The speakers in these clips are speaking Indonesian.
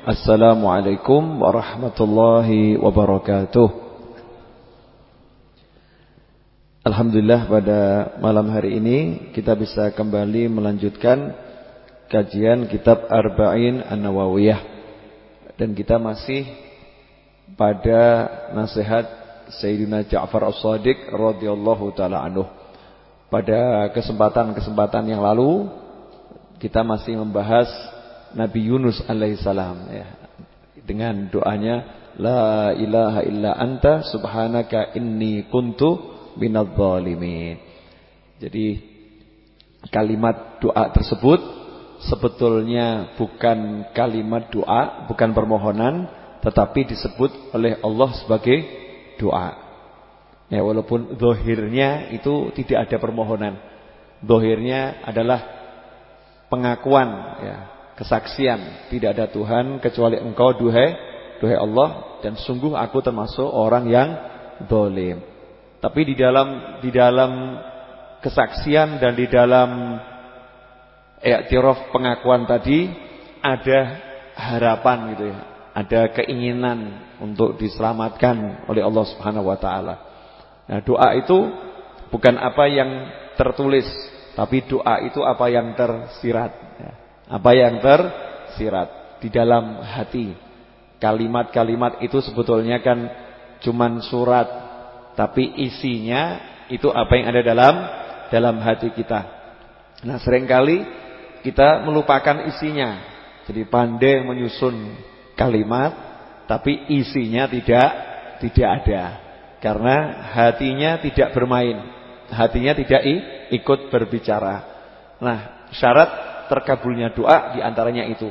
Assalamualaikum warahmatullahi wabarakatuh Alhamdulillah pada malam hari ini kita bisa kembali melanjutkan kajian kitab Arba'in An-Nawawiyah dan kita masih pada nasihat Sayyidina Ja'far As-Sadiq radhiyallahu taala anhu. Pada kesempatan-kesempatan yang lalu kita masih membahas Nabi Yunus alaihissalam ya. Dengan doanya La ilaha illa anta subhanaka inni kuntu minadh dhalimin. Jadi kalimat doa tersebut sebetulnya bukan kalimat doa, bukan permohonan, tetapi disebut oleh Allah sebagai doa. Ya, walaupun zahirnya itu tidak ada permohonan. Zahirnya adalah pengakuan ya, kesaksian, tidak ada Tuhan kecuali Engkau duhai duhai Allah dan sungguh aku termasuk orang yang zalim. Tapi di dalam di dalam kesaksian dan di dalam i'tiraf pengakuan tadi ada harapan gitu ya. Ada keinginan untuk diselamatkan oleh Allah Subhanahu wa taala. Nah, doa itu bukan apa yang tertulis, tapi doa itu apa yang tersirat ya. Apa yang tersirat di dalam hati. Kalimat-kalimat itu sebetulnya kan cuman surat tapi isinya itu apa yang ada dalam dalam hati kita. Nah, sering kali kita melupakan isinya. Jadi pandai menyusun kalimat tapi isinya tidak tidak ada. Karena hatinya tidak bermain. Hatinya tidak ikut berbicara. Nah, syarat terkabulnya doa di antaranya itu.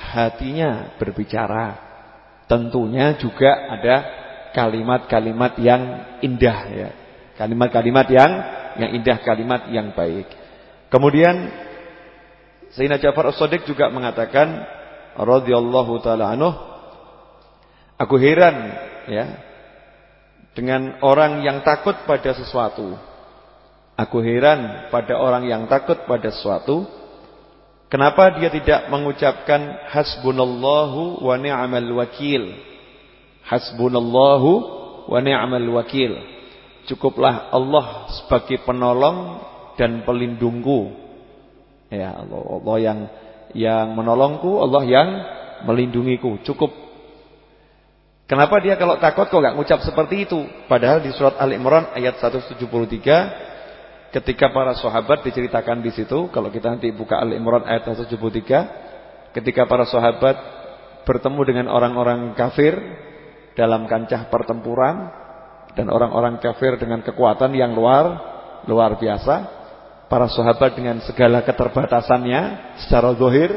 Hatinya berbicara. Tentunya juga ada kalimat-kalimat yang indah ya. Kalimat-kalimat yang yang indah, kalimat yang baik. Kemudian Sayyidina Ja'far As-Shadiq juga mengatakan radhiyallahu taala anhu aku heran ya dengan orang yang takut pada sesuatu. Aku heran pada orang yang takut pada sesuatu. Kenapa dia tidak mengucapkan hasbunallahu wa ni'mal wakil? Hasbunallahu wa ni'mal wakil. Cukuplah Allah sebagai penolong dan pelindungku. Ya Allah, Allah yang yang menolongku, Allah yang melindungiku. Cukup. Kenapa dia kalau takut kok enggak ngucap seperti itu? Padahal di surat Al Imran ayat 173 ketika para sahabat diceritakan di situ, kalau kita nanti buka Al Imran ayat 173, ketika para sahabat bertemu dengan orang-orang kafir dalam kancah pertempuran dan orang-orang kafir dengan kekuatan yang luar luar biasa. Para sahabat dengan segala keterbatasannya secara zahir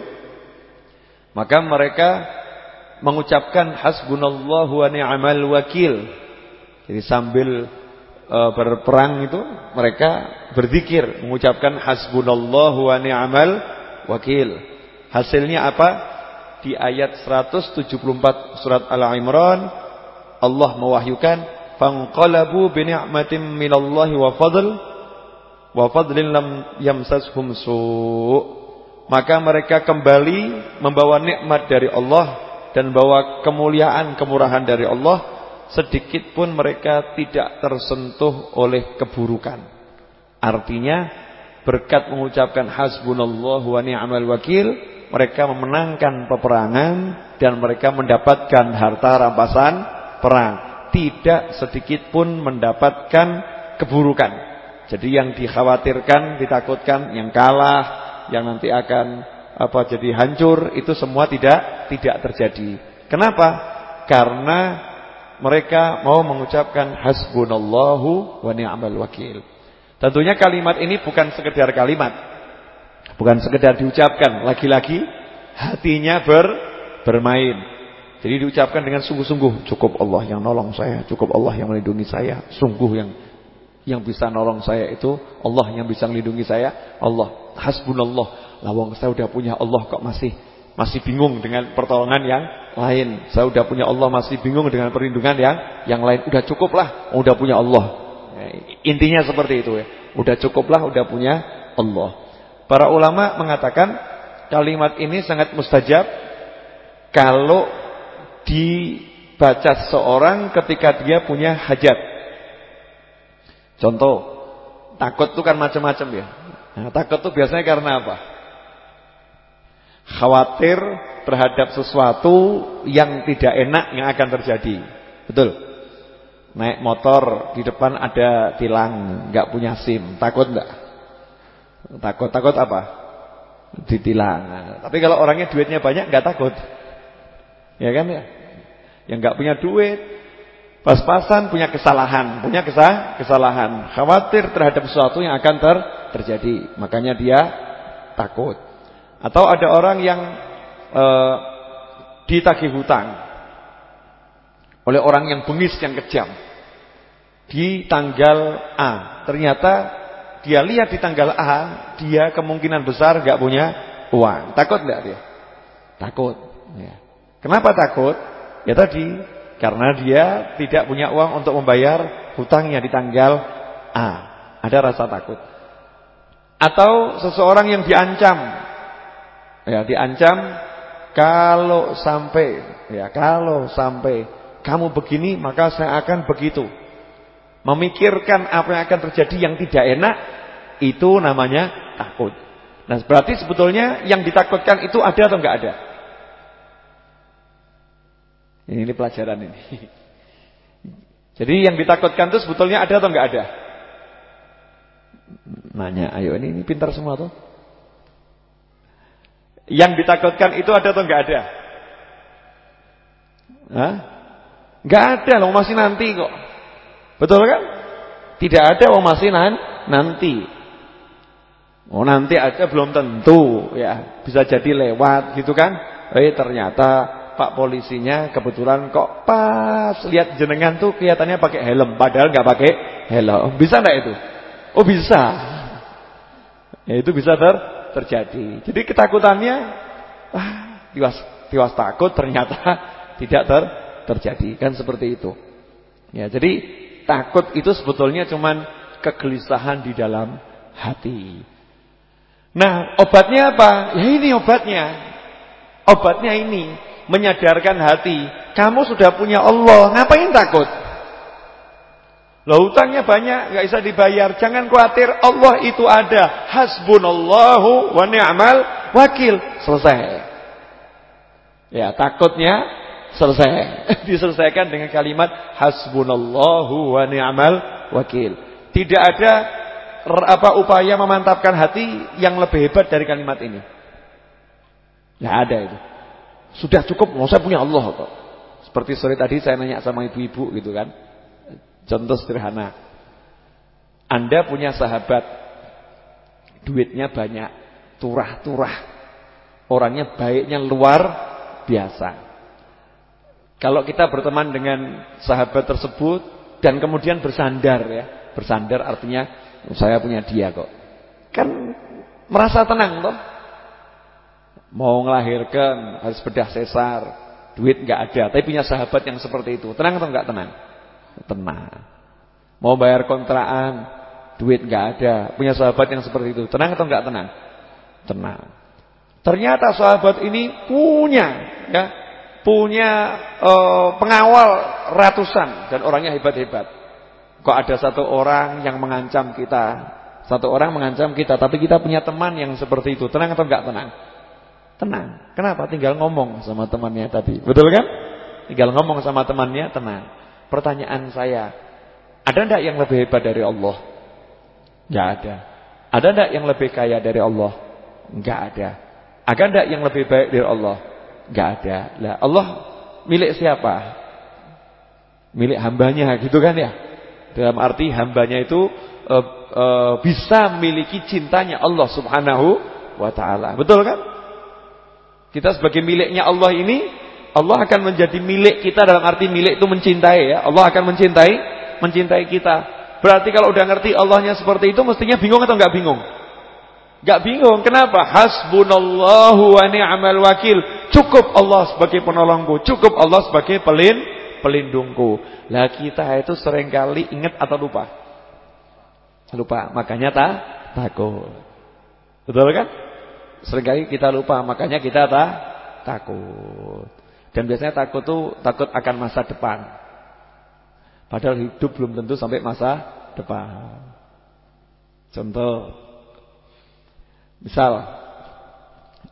maka mereka mengucapkan hasbunallahu wa ni'mal wakil. Jadi sambil e, berperang itu mereka berzikir mengucapkan hasbunallahu wa ni'mal wakil. Hasilnya apa? Di ayat 174 surat Al-Imran Allah mewahyukan fanqalabu bi ni'matin minallahi wa fadl wa fadlin lam yamsashum su' maka mereka kembali membawa nikmat dari Allah dan bawa kemuliaan kemurahan dari Allah sedikit pun mereka tidak tersentuh oleh keburukan artinya berkat mengucapkan hasbunallahu wa ni'mal wakil mereka memenangkan peperangan dan mereka mendapatkan harta rampasan perang tidak sedikit pun mendapatkan keburukan. Jadi yang dikhawatirkan, ditakutkan, yang kalah, yang nanti akan apa jadi hancur itu semua tidak tidak terjadi. Kenapa? Karena mereka mau mengucapkan hasbunallahu wa ni'mal wakil. Tentunya kalimat ini bukan sekedar kalimat. Bukan sekedar diucapkan, lagi-lagi hatinya ber bermain. Jadi diucapkan dengan sungguh-sungguh, cukup Allah yang nolong saya, cukup Allah yang melindungi saya, sungguh yang yang bisa nolong saya itu Allah yang bisa melindungi saya, Allah. Hasbunallah. Lawang saya udah punya Allah kok masih masih bingung dengan pertolongan yang lain. Saya udah punya Allah masih bingung dengan perlindungan yang yang lain. Udah cukuplah, udah punya Allah. Ya, intinya seperti itu ya. Udah cukuplah, udah punya Allah. Para ulama mengatakan kalimat ini sangat mustajab kalau dibaca seorang ketika dia punya hajat. Contoh, takut itu kan macam-macam ya. Nah, takut itu biasanya karena apa? Khawatir terhadap sesuatu yang tidak enak yang akan terjadi. Betul? Naik motor di depan ada tilang, nggak punya SIM, takut enggak? Takut, takut apa? Ditilang. Tapi kalau orangnya duitnya banyak nggak takut. Ya kan ya? Yang nggak punya duit, pas-pasan punya kesalahan, punya kesah, kesalahan, khawatir terhadap sesuatu yang akan ter terjadi, makanya dia takut. Atau ada orang yang uh, ditagih hutang oleh orang yang bengis yang kejam di tanggal A. Ternyata dia lihat di tanggal A, dia kemungkinan besar nggak punya uang. Takut nggak dia? Takut. Ya. Kenapa takut? Ya tadi karena dia tidak punya uang untuk membayar hutangnya di tanggal A. Ada rasa takut. Atau seseorang yang diancam. Ya, diancam kalau sampai ya kalau sampai kamu begini maka saya akan begitu. Memikirkan apa yang akan terjadi yang tidak enak itu namanya takut. Nah, berarti sebetulnya yang ditakutkan itu ada atau enggak ada? Ini, ini pelajaran ini. Jadi yang ditakutkan itu sebetulnya ada atau enggak ada? Nanya, ayo ini, ini pintar semua tuh. Yang ditakutkan itu ada atau enggak ada? Hah? Enggak ada loh, masih nanti kok. Betul kan? Tidak ada oh masih nan nanti. Oh nanti aja belum tentu ya, bisa jadi lewat gitu kan. Eh ternyata Pak polisinya kebetulan kok pas lihat jenengan tuh kelihatannya pakai helm padahal nggak pakai helm. Bisa enggak itu? Oh bisa. Ya itu bisa ter terjadi. Jadi ketakutannya ah, tiwas tiwas takut ternyata tidak ter terjadi kan seperti itu. Ya, jadi takut itu sebetulnya cuman kegelisahan di dalam hati. Nah, obatnya apa? Ya ini obatnya. Obatnya ini menyadarkan hati, kamu sudah punya Allah, ngapain takut? Loh hutangnya banyak, nggak bisa dibayar. Jangan khawatir, Allah itu ada. Hasbunallahu wa ni'mal wakil. Selesai. Ya, takutnya selesai. Diselesaikan dengan kalimat hasbunallahu wa ni'mal wakil. Tidak ada apa upaya memantapkan hati yang lebih hebat dari kalimat ini. Nggak ada itu. Sudah cukup, mau saya punya Allah kok. Seperti sore tadi saya nanya sama ibu-ibu gitu kan. Contoh sederhana. Anda punya sahabat duitnya banyak, turah-turah. Orangnya baiknya luar biasa. Kalau kita berteman dengan sahabat tersebut dan kemudian bersandar ya. Bersandar artinya saya punya dia kok. Kan merasa tenang toh. Mau ngelahirkan harus bedah sesar, duit nggak ada, tapi punya sahabat yang seperti itu. Tenang atau enggak tenang? Tenang. Mau bayar kontrakan, duit nggak ada. Punya sahabat yang seperti itu. Tenang atau enggak tenang? Tenang. Ternyata sahabat ini punya ya, punya uh, pengawal ratusan dan orangnya hebat-hebat. Kok ada satu orang yang mengancam kita? Satu orang mengancam kita, tapi kita punya teman yang seperti itu. Tenang atau enggak tenang? Tenang. Kenapa? Tinggal ngomong sama temannya tadi. Betul kan? Tinggal ngomong sama temannya, tenang. Pertanyaan saya, ada enggak yang lebih hebat dari Allah? Enggak ada. Ada enggak yang lebih kaya dari Allah? Enggak ada. Ada enggak yang lebih baik dari Allah? Enggak ada. Lah, Allah milik siapa? Milik hambanya gitu kan ya? Dalam arti hambanya itu uh, uh, bisa memiliki cintanya Allah Subhanahu wa taala. Betul kan? Kita sebagai miliknya Allah ini Allah akan menjadi milik kita dalam arti milik itu mencintai ya. Allah akan mencintai mencintai kita. Berarti kalau udah ngerti Allahnya seperti itu mestinya bingung atau enggak bingung? Enggak bingung. Kenapa? Hasbunallahu wa ni'mal wakil. Cukup Allah sebagai penolongku, cukup Allah sebagai pelin pelindungku. Lah kita itu sering kali ingat atau lupa? Lupa. Makanya tak takut. Betul kan? Seringkali kita lupa, makanya kita tak takut. Dan biasanya takut tuh takut akan masa depan. Padahal hidup belum tentu sampai masa depan. Contoh Misal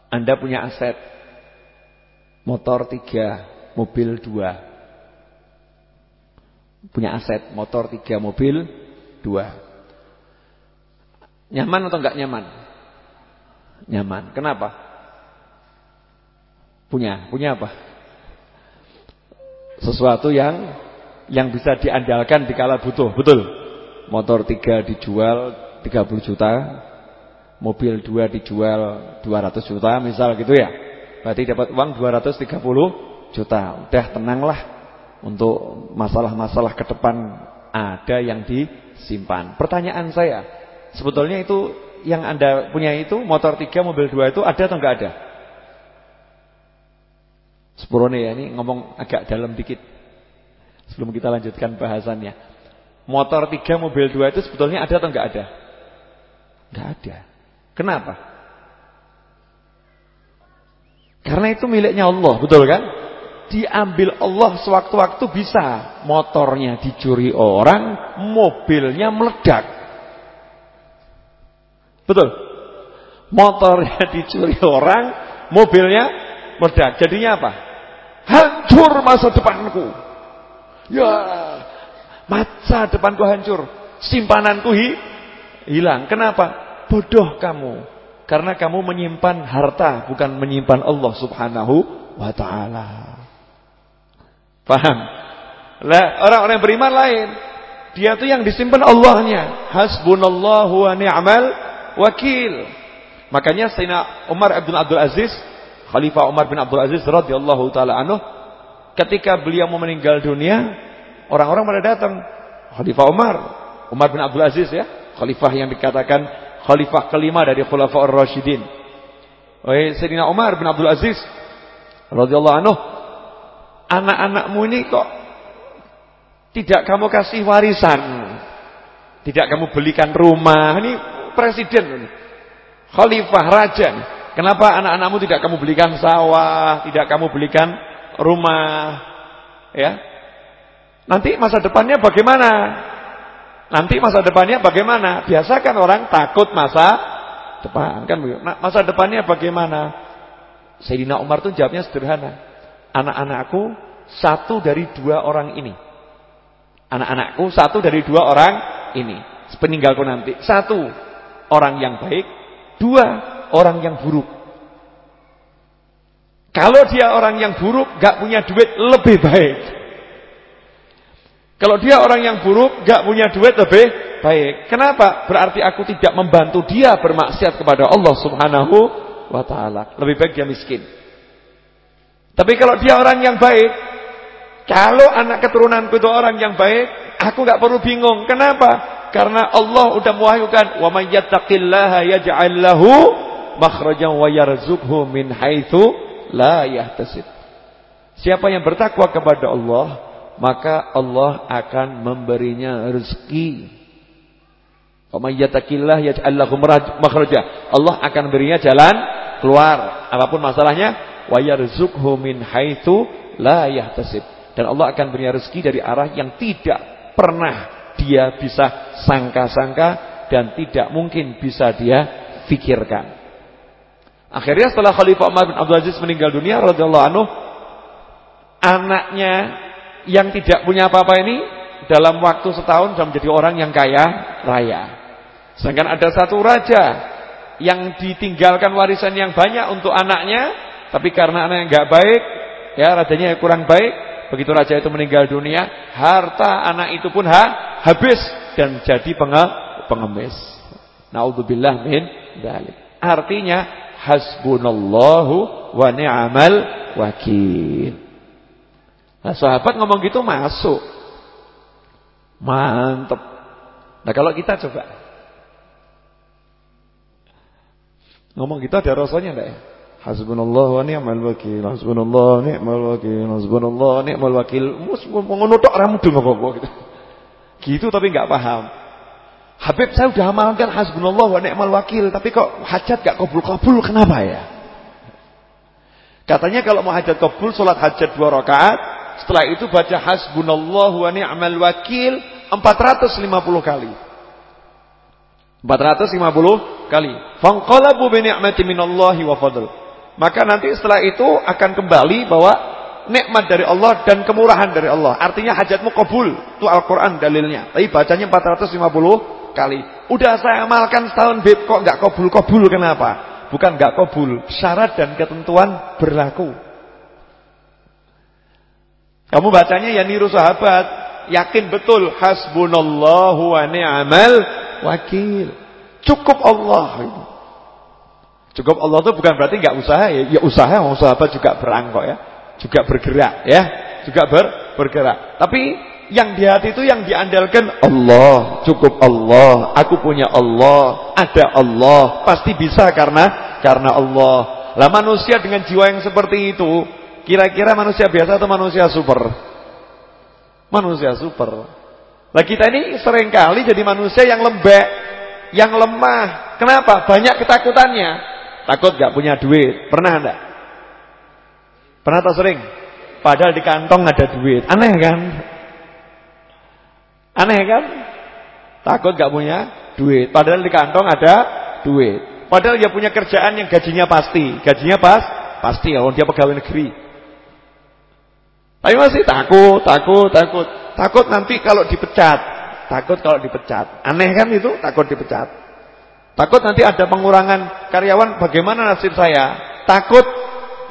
Anda punya aset motor tiga, mobil dua. Punya aset motor tiga, mobil dua. Nyaman atau enggak nyaman? Nyaman. Kenapa? Punya, punya apa? Sesuatu yang yang bisa diandalkan di kala butuh, betul? Motor tiga dijual 30 juta, mobil dua dijual 200 juta misal gitu ya. Berarti dapat uang 230 juta. Udah tenanglah untuk masalah-masalah ke depan ada yang disimpan. Pertanyaan saya, sebetulnya itu yang Anda punya itu motor 3 mobil 2 itu ada atau enggak ada? Sepurone ya ini ngomong agak dalam dikit. Sebelum kita lanjutkan bahasannya. Motor 3 mobil 2 itu sebetulnya ada atau enggak ada? Enggak ada. Kenapa? Karena itu miliknya Allah, betul kan? Diambil Allah sewaktu-waktu bisa. Motornya dicuri orang, mobilnya meledak. Betul? Motornya dicuri orang, mobilnya meledak. Jadinya apa? Hancur masa depanku. Ya, masa depanku hancur. Simpananku hi, hilang. Kenapa? bodoh kamu karena kamu menyimpan harta bukan menyimpan Allah Subhanahu wa taala. Paham? Lah orang-orang beriman lain, dia tuh yang disimpan Allahnya. Hasbunallahu wa ni'mal wakil. Makanya Sayyidina Umar Abdul Aziz, Khalifah Umar bin Abdul Aziz radhiyallahu taala anhu, ketika beliau mau meninggal dunia, orang-orang pada datang. Khalifah Umar, Umar bin Abdul Aziz ya, khalifah yang dikatakan khalifah kelima dari Khulafaur Rasyidin. Wahai Sayyidina Umar bin Abdul Aziz radhiyallahu anhu, anak-anakmu ini kok tidak kamu kasih warisan? Tidak kamu belikan rumah. Ini presiden. Khalifah raja. Kenapa anak-anakmu tidak kamu belikan sawah, tidak kamu belikan rumah? Ya. Nanti masa depannya bagaimana? Nanti masa depannya bagaimana? Biasakan orang takut masa depan kan Nah, masa depannya bagaimana? Sayyidina Umar tuh jawabnya sederhana. Anak-anakku satu dari dua orang ini. Anak-anakku satu dari dua orang ini. Peninggalku nanti. Satu orang yang baik, dua orang yang buruk. Kalau dia orang yang buruk, gak punya duit lebih baik. Kalau dia orang yang buruk, gak punya duit lebih baik. Kenapa? Berarti aku tidak membantu dia bermaksiat kepada Allah Subhanahu wa taala. Lebih baik dia miskin. Tapi kalau dia orang yang baik, kalau anak keturunanku itu orang yang baik, aku gak perlu bingung. Kenapa? Karena Allah udah mewahyukan, "Wa may makhrajan wa yarzuqhu min haitsu la yahtasib." Siapa yang bertakwa kepada Allah, maka Allah akan memberinya rezeki. Wa yattaqillah yaj'al lahu makhraja. Allah akan berinya jalan keluar apa pun masalahnya wa yarzuqhu min haitsu la yahtasib. Dan Allah akan berinya rezeki dari arah yang tidak pernah dia bisa sangka-sangka dan tidak mungkin bisa dia fikirkan. Akhirnya setelah Khalifah Umar bin Abdul Aziz meninggal dunia radhiyallahu anhu anaknya yang tidak punya apa-apa ini dalam waktu setahun sudah menjadi orang yang kaya raya. Sedangkan ada satu raja yang ditinggalkan warisan yang banyak untuk anaknya, tapi karena anaknya nggak baik, ya rajanya kurang baik, begitu raja itu meninggal dunia, harta anak itu pun ha, habis dan jadi penge, pengemis. Nauzubillah min dzalik. Artinya hasbunallahu wa ni'mal wakil. Nah sahabat ngomong gitu masuk. Mantep. Nah kalau kita coba. Ngomong kita ada rasanya enggak ya? Hasbunallah wa ni'mal wakil. Hasbunallah ni'mal wakil. Hasbunallah ni'mal wakil. Ngono tok ora mudeng apa-apa gitu. Gitu tapi enggak paham. Habib saya udah amalkan hasbunallah wa ni'mal wakil, tapi kok hajat gak kabul-kabul kenapa ya? Katanya kalau mau hajat kabul salat hajat dua rakaat, setelah itu baca hasbunallahu wa ni'mal wakil 450 kali. 450 kali. Fanqalabu bi ni'mati minallahi wa fadl. Maka nanti setelah itu akan kembali bahwa nikmat dari Allah dan kemurahan dari Allah. Artinya hajatmu kabul. Itu Al-Qur'an dalilnya. Tapi bacanya 450 kali. Udah saya amalkan setahun beb kok enggak kabul-kabul kenapa? Bukan enggak kabul, syarat dan ketentuan berlaku. Kamu bacanya ya niru sahabat, yakin betul hasbunallahu wa ni'mal wakil. Cukup Allah. Cukup Allah itu bukan berarti enggak usaha ya, ya usaha, mau sahabat juga berangkok ya, juga bergerak ya, juga ber, bergerak. Tapi yang di hati itu yang diandalkan Allah, cukup Allah, aku punya Allah, ada Allah, pasti bisa karena karena Allah. Lah manusia dengan jiwa yang seperti itu, kira-kira manusia biasa atau manusia super? Manusia super. Lah kita ini sering kali jadi manusia yang lembek, yang lemah. Kenapa? Banyak ketakutannya. Takut gak punya duit. Pernah enggak? Pernah atau sering? Padahal di kantong ada duit. Aneh kan? Aneh kan? Takut gak punya duit. Padahal di kantong ada duit. Padahal dia punya kerjaan yang gajinya pasti. Gajinya pas? Pasti kalau dia pegawai negeri. Tapi masih takut, takut, takut. Takut nanti kalau dipecat. Takut kalau dipecat. Aneh kan itu? Takut dipecat. Takut nanti ada pengurangan karyawan. Bagaimana nasib saya? Takut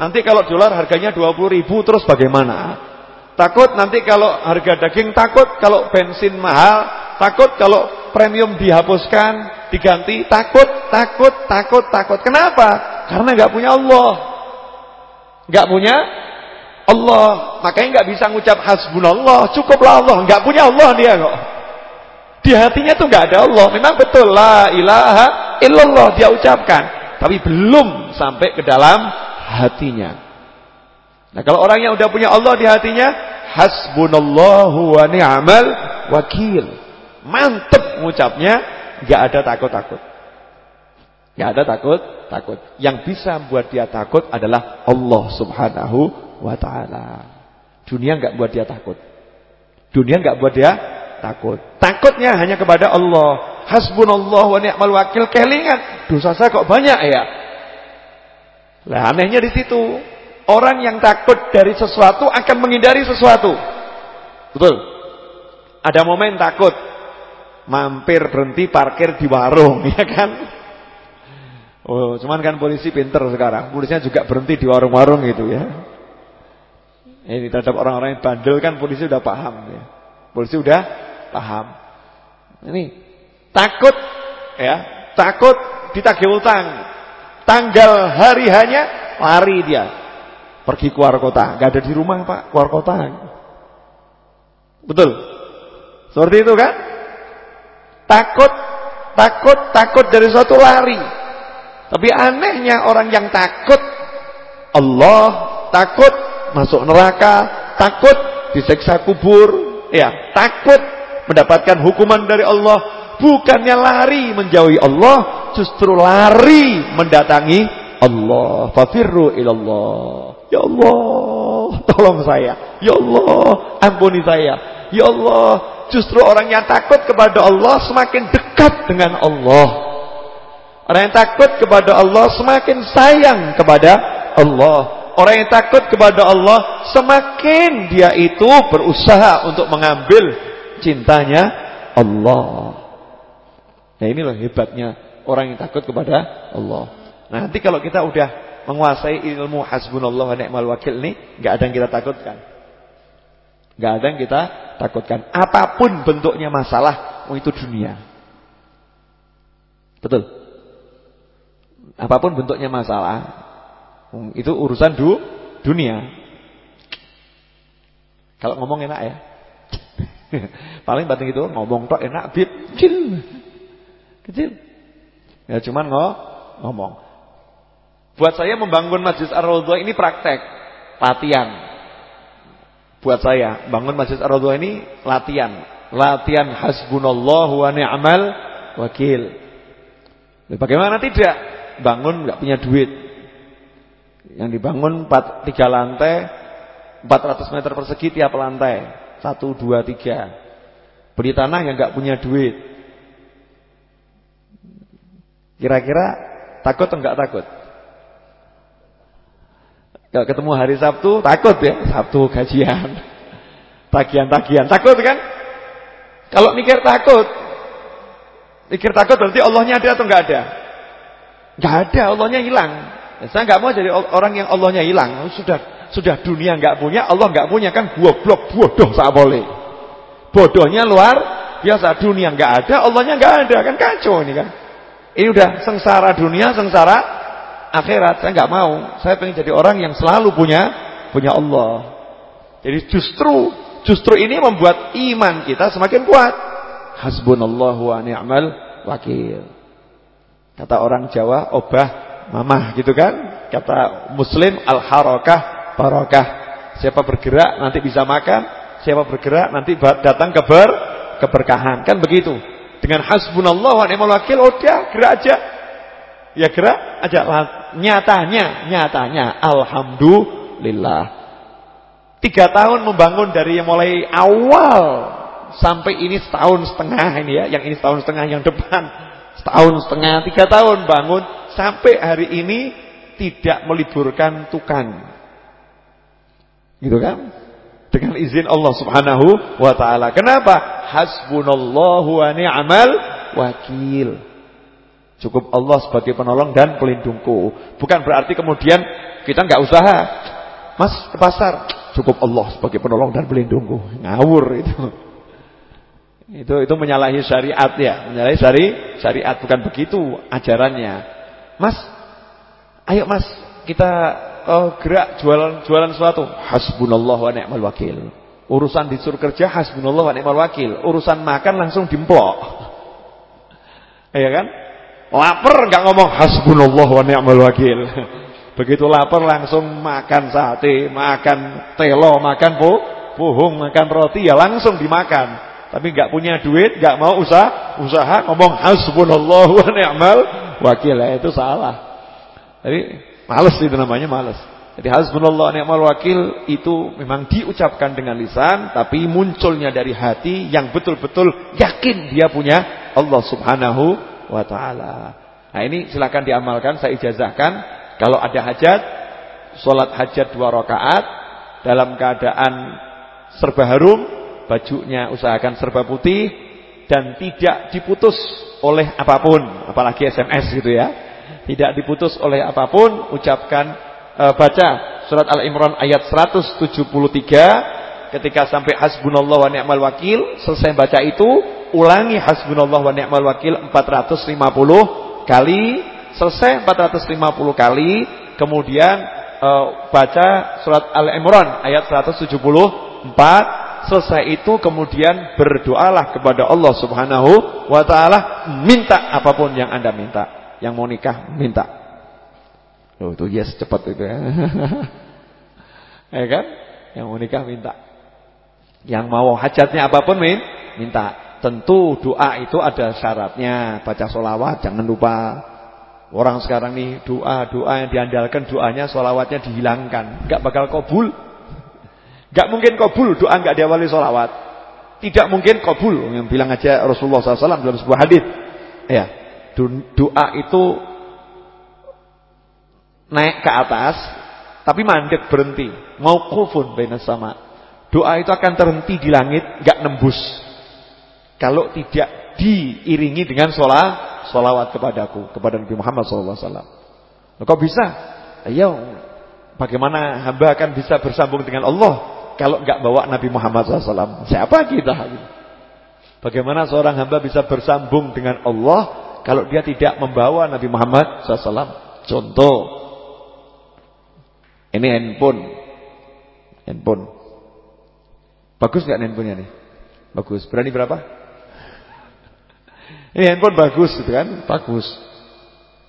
nanti kalau dolar harganya 20 ribu terus bagaimana? Takut nanti kalau harga daging, takut kalau bensin mahal, takut kalau premium dihapuskan, diganti, takut, takut, takut, takut. Kenapa? Karena nggak punya Allah. nggak punya Allah. Makanya nggak bisa ngucap hasbunallah, cukuplah Allah. nggak punya Allah dia kok. Di hatinya tuh nggak ada Allah. Memang betul la ilaha illallah dia ucapkan, tapi belum sampai ke dalam hatinya. Nah kalau orang yang udah punya Allah di hatinya, hasbunallahu wa ni'mal wakil. Mantep ngucapnya, nggak ada takut-takut. nggak ada takut-takut. Yang bisa buat dia takut adalah Allah Subhanahu wa taala. Dunia nggak buat dia takut. Dunia nggak buat dia takut. Takutnya hanya kepada Allah. Hasbunallahu wa ni'mal wakil. Kelingan, dosa saya kok banyak ya? Lah anehnya di situ. Orang yang takut dari sesuatu akan menghindari sesuatu. Betul. Ada momen takut. Mampir berhenti parkir di warung, ya kan? Oh, cuman kan polisi pinter sekarang. Polisinya juga berhenti di warung-warung gitu ya. Ini terhadap orang-orang yang bandel kan polisi udah paham ya. Polisi udah paham. Ini takut ya, takut ditagih utang. Tanggal hari hanya lari dia. Pergi keluar kota, nggak ada di rumah Pak, keluar kota. Betul. Seperti itu kan? Takut, takut, takut dari suatu lari. Tapi anehnya orang yang takut Allah, takut masuk neraka, takut diseksa kubur, ya, takut mendapatkan hukuman dari Allah, bukannya lari menjauhi Allah, justru lari mendatangi Allah. Fafirru ilallah. Ya Allah, tolong saya. Ya Allah, ampuni saya. Ya Allah, justru orang yang takut kepada Allah semakin dekat dengan Allah. Orang yang takut kepada Allah semakin sayang kepada Allah. Orang yang takut kepada Allah semakin dia itu berusaha untuk mengambil cintanya Allah. Nah ini loh hebatnya orang yang takut kepada Allah. Nah, nanti kalau kita udah menguasai ilmu hasbunallah wa ni'mal wakil ini enggak ada yang kita takutkan. Enggak ada yang kita takutkan. Apa pun bentuknya masalah, oh itu dunia. Betul. Apa pun bentuknya masalah, oh, itu urusan du, dunia. Kalau ngomong enak ya. Paling penting itu ngomong tok enak, bib kecil. Kecil. Ya cuman ngomong. Buat saya membangun Masjid Ar-Raudhah ini praktek, latihan. Buat saya, bangun Masjid Ar-Raudhah ini latihan. Latihan hasbunallahu wa ni'mal wakil. Bagaimana tidak? Bangun nggak punya duit. Yang dibangun 4 3 lantai 400 meter persegi tiap lantai. 1 2 3. Beli tanah yang enggak punya duit. Kira-kira takut atau enggak takut? Kalau ketemu hari Sabtu takut ya, Sabtu gajian. Tagihan-tagihan, takut kan? Kalau mikir takut, mikir takut berarti Allahnya ada atau enggak ada? Enggak ada, Allahnya hilang. Saya enggak mau jadi orang yang Allahnya hilang. Sudah sudah dunia enggak punya, Allah enggak punya kan goblok bodoh sak boleh. Bodohnya luar biasa, dunia enggak ada, Allahnya enggak ada, kan kacau ini kan. Ini udah sengsara dunia, sengsara akhirat. Saya enggak mau. Saya pengen jadi orang yang selalu punya punya Allah. Jadi justru justru ini membuat iman kita semakin kuat. Hasbunallahu wa ni'mal wakil. Kata orang Jawa, obah mamah gitu kan? Kata muslim al-harakah barakah. Siapa bergerak nanti bisa makan, siapa bergerak nanti datang keber keberkahan. Kan begitu. Dengan hasbunallahu wa ni'mal wakil, udah gerak aja. Ya gerak aja. Nyatanya, nyatanya alhamdulillah. Tiga tahun membangun dari mulai awal sampai ini setahun setengah ini ya, yang ini setahun setengah yang depan setahun setengah, tiga tahun bangun sampai hari ini tidak meliburkan tukang, gitu kan? Dengan izin Allah Subhanahu wa taala. Kenapa? Hasbunallahu wa ni'mal wakil. Cukup Allah sebagai penolong dan pelindungku. Bukan berarti kemudian kita nggak usaha. Mas ke pasar, cukup Allah sebagai penolong dan pelindungku. Ngawur itu. Itu itu menyalahi syariat ya, menyalahi syari syariat bukan begitu ajarannya. Mas, ayo Mas, kita oh, gerak jualan jualan sesuatu. Hasbunallah wa ni'mal wakil. Urusan disuruh kerja hasbunallah wa ni'mal wakil. Urusan makan langsung dimplok. Iya kan? Lapar enggak ngomong hasbunallah wa ni'mal wakil. Begitu lapar langsung makan sate, makan telo, makan po, puhung, makan roti ya langsung dimakan. Tapi nggak punya duit, nggak mau usaha, usaha ngomong hasbunallahu wa ni'mal wakil. Ya, itu salah. Jadi males itu namanya males. Jadi hasbunallahu wa ni'mal wakil itu memang diucapkan dengan lisan tapi munculnya dari hati yang betul-betul yakin dia punya Allah Subhanahu wa taala. Nah, ini silakan diamalkan, saya ijazahkan kalau ada hajat, sholat hajat dua rakaat dalam keadaan serba harum, bajunya usahakan serba putih dan tidak diputus oleh apa pun, apalagi SMS gitu ya. Tidak diputus oleh apa pun, ucapkan e, baca surat Al-Imran ayat 173 ketika sampai hasbunallah wa ni'mal wakil, selesai baca itu, ulangi hasbunallah wa ni'mal wakil 450 kali selesai 450 kali, kemudian uh, baca surat Al-Imran ayat 174, selesai itu kemudian berdoalah kepada Allah Subhanahu wa taala, minta apa pun yang Anda minta. Yang mau nikah minta. Oh, itu yes cepat itu ya. ya kan? Yang mau nikah minta. Yang mau hajatnya apa pun min, minta. Tentu doa itu ada syaratnya. Baca solawat jangan lupa. Orang sekarang nih doa-doa yang diandalkan doanya solawatnya dihilangkan. Gak bakal kabul. Gak mungkin kabul doa gak diawali solawat. Tidak mungkin kabul. Yang bilang aja Rasulullah SAW dalam sebuah hadis. Ya, doa itu naik ke atas, tapi mandek berhenti. Mau kufun benar sama. Doa itu akan terhenti di langit, gak nembus. Kalau tidak diiringi dengan sholat solawat kepadaku kepada Nabi Muhammad SAW. Kok bisa? Ayo, bagaimana hamba akan bisa bersambung dengan Allah kalau enggak bawa Nabi Muhammad SAW? Siapa kita? Bagaimana seorang hamba bisa bersambung dengan Allah kalau dia tidak membawa Nabi Muhammad SAW? Contoh, ini handphone, handphone. Bagus nggak handphonenya nih? Bagus. Berani berapa? Ini handphone bagus gitu kan? Bagus.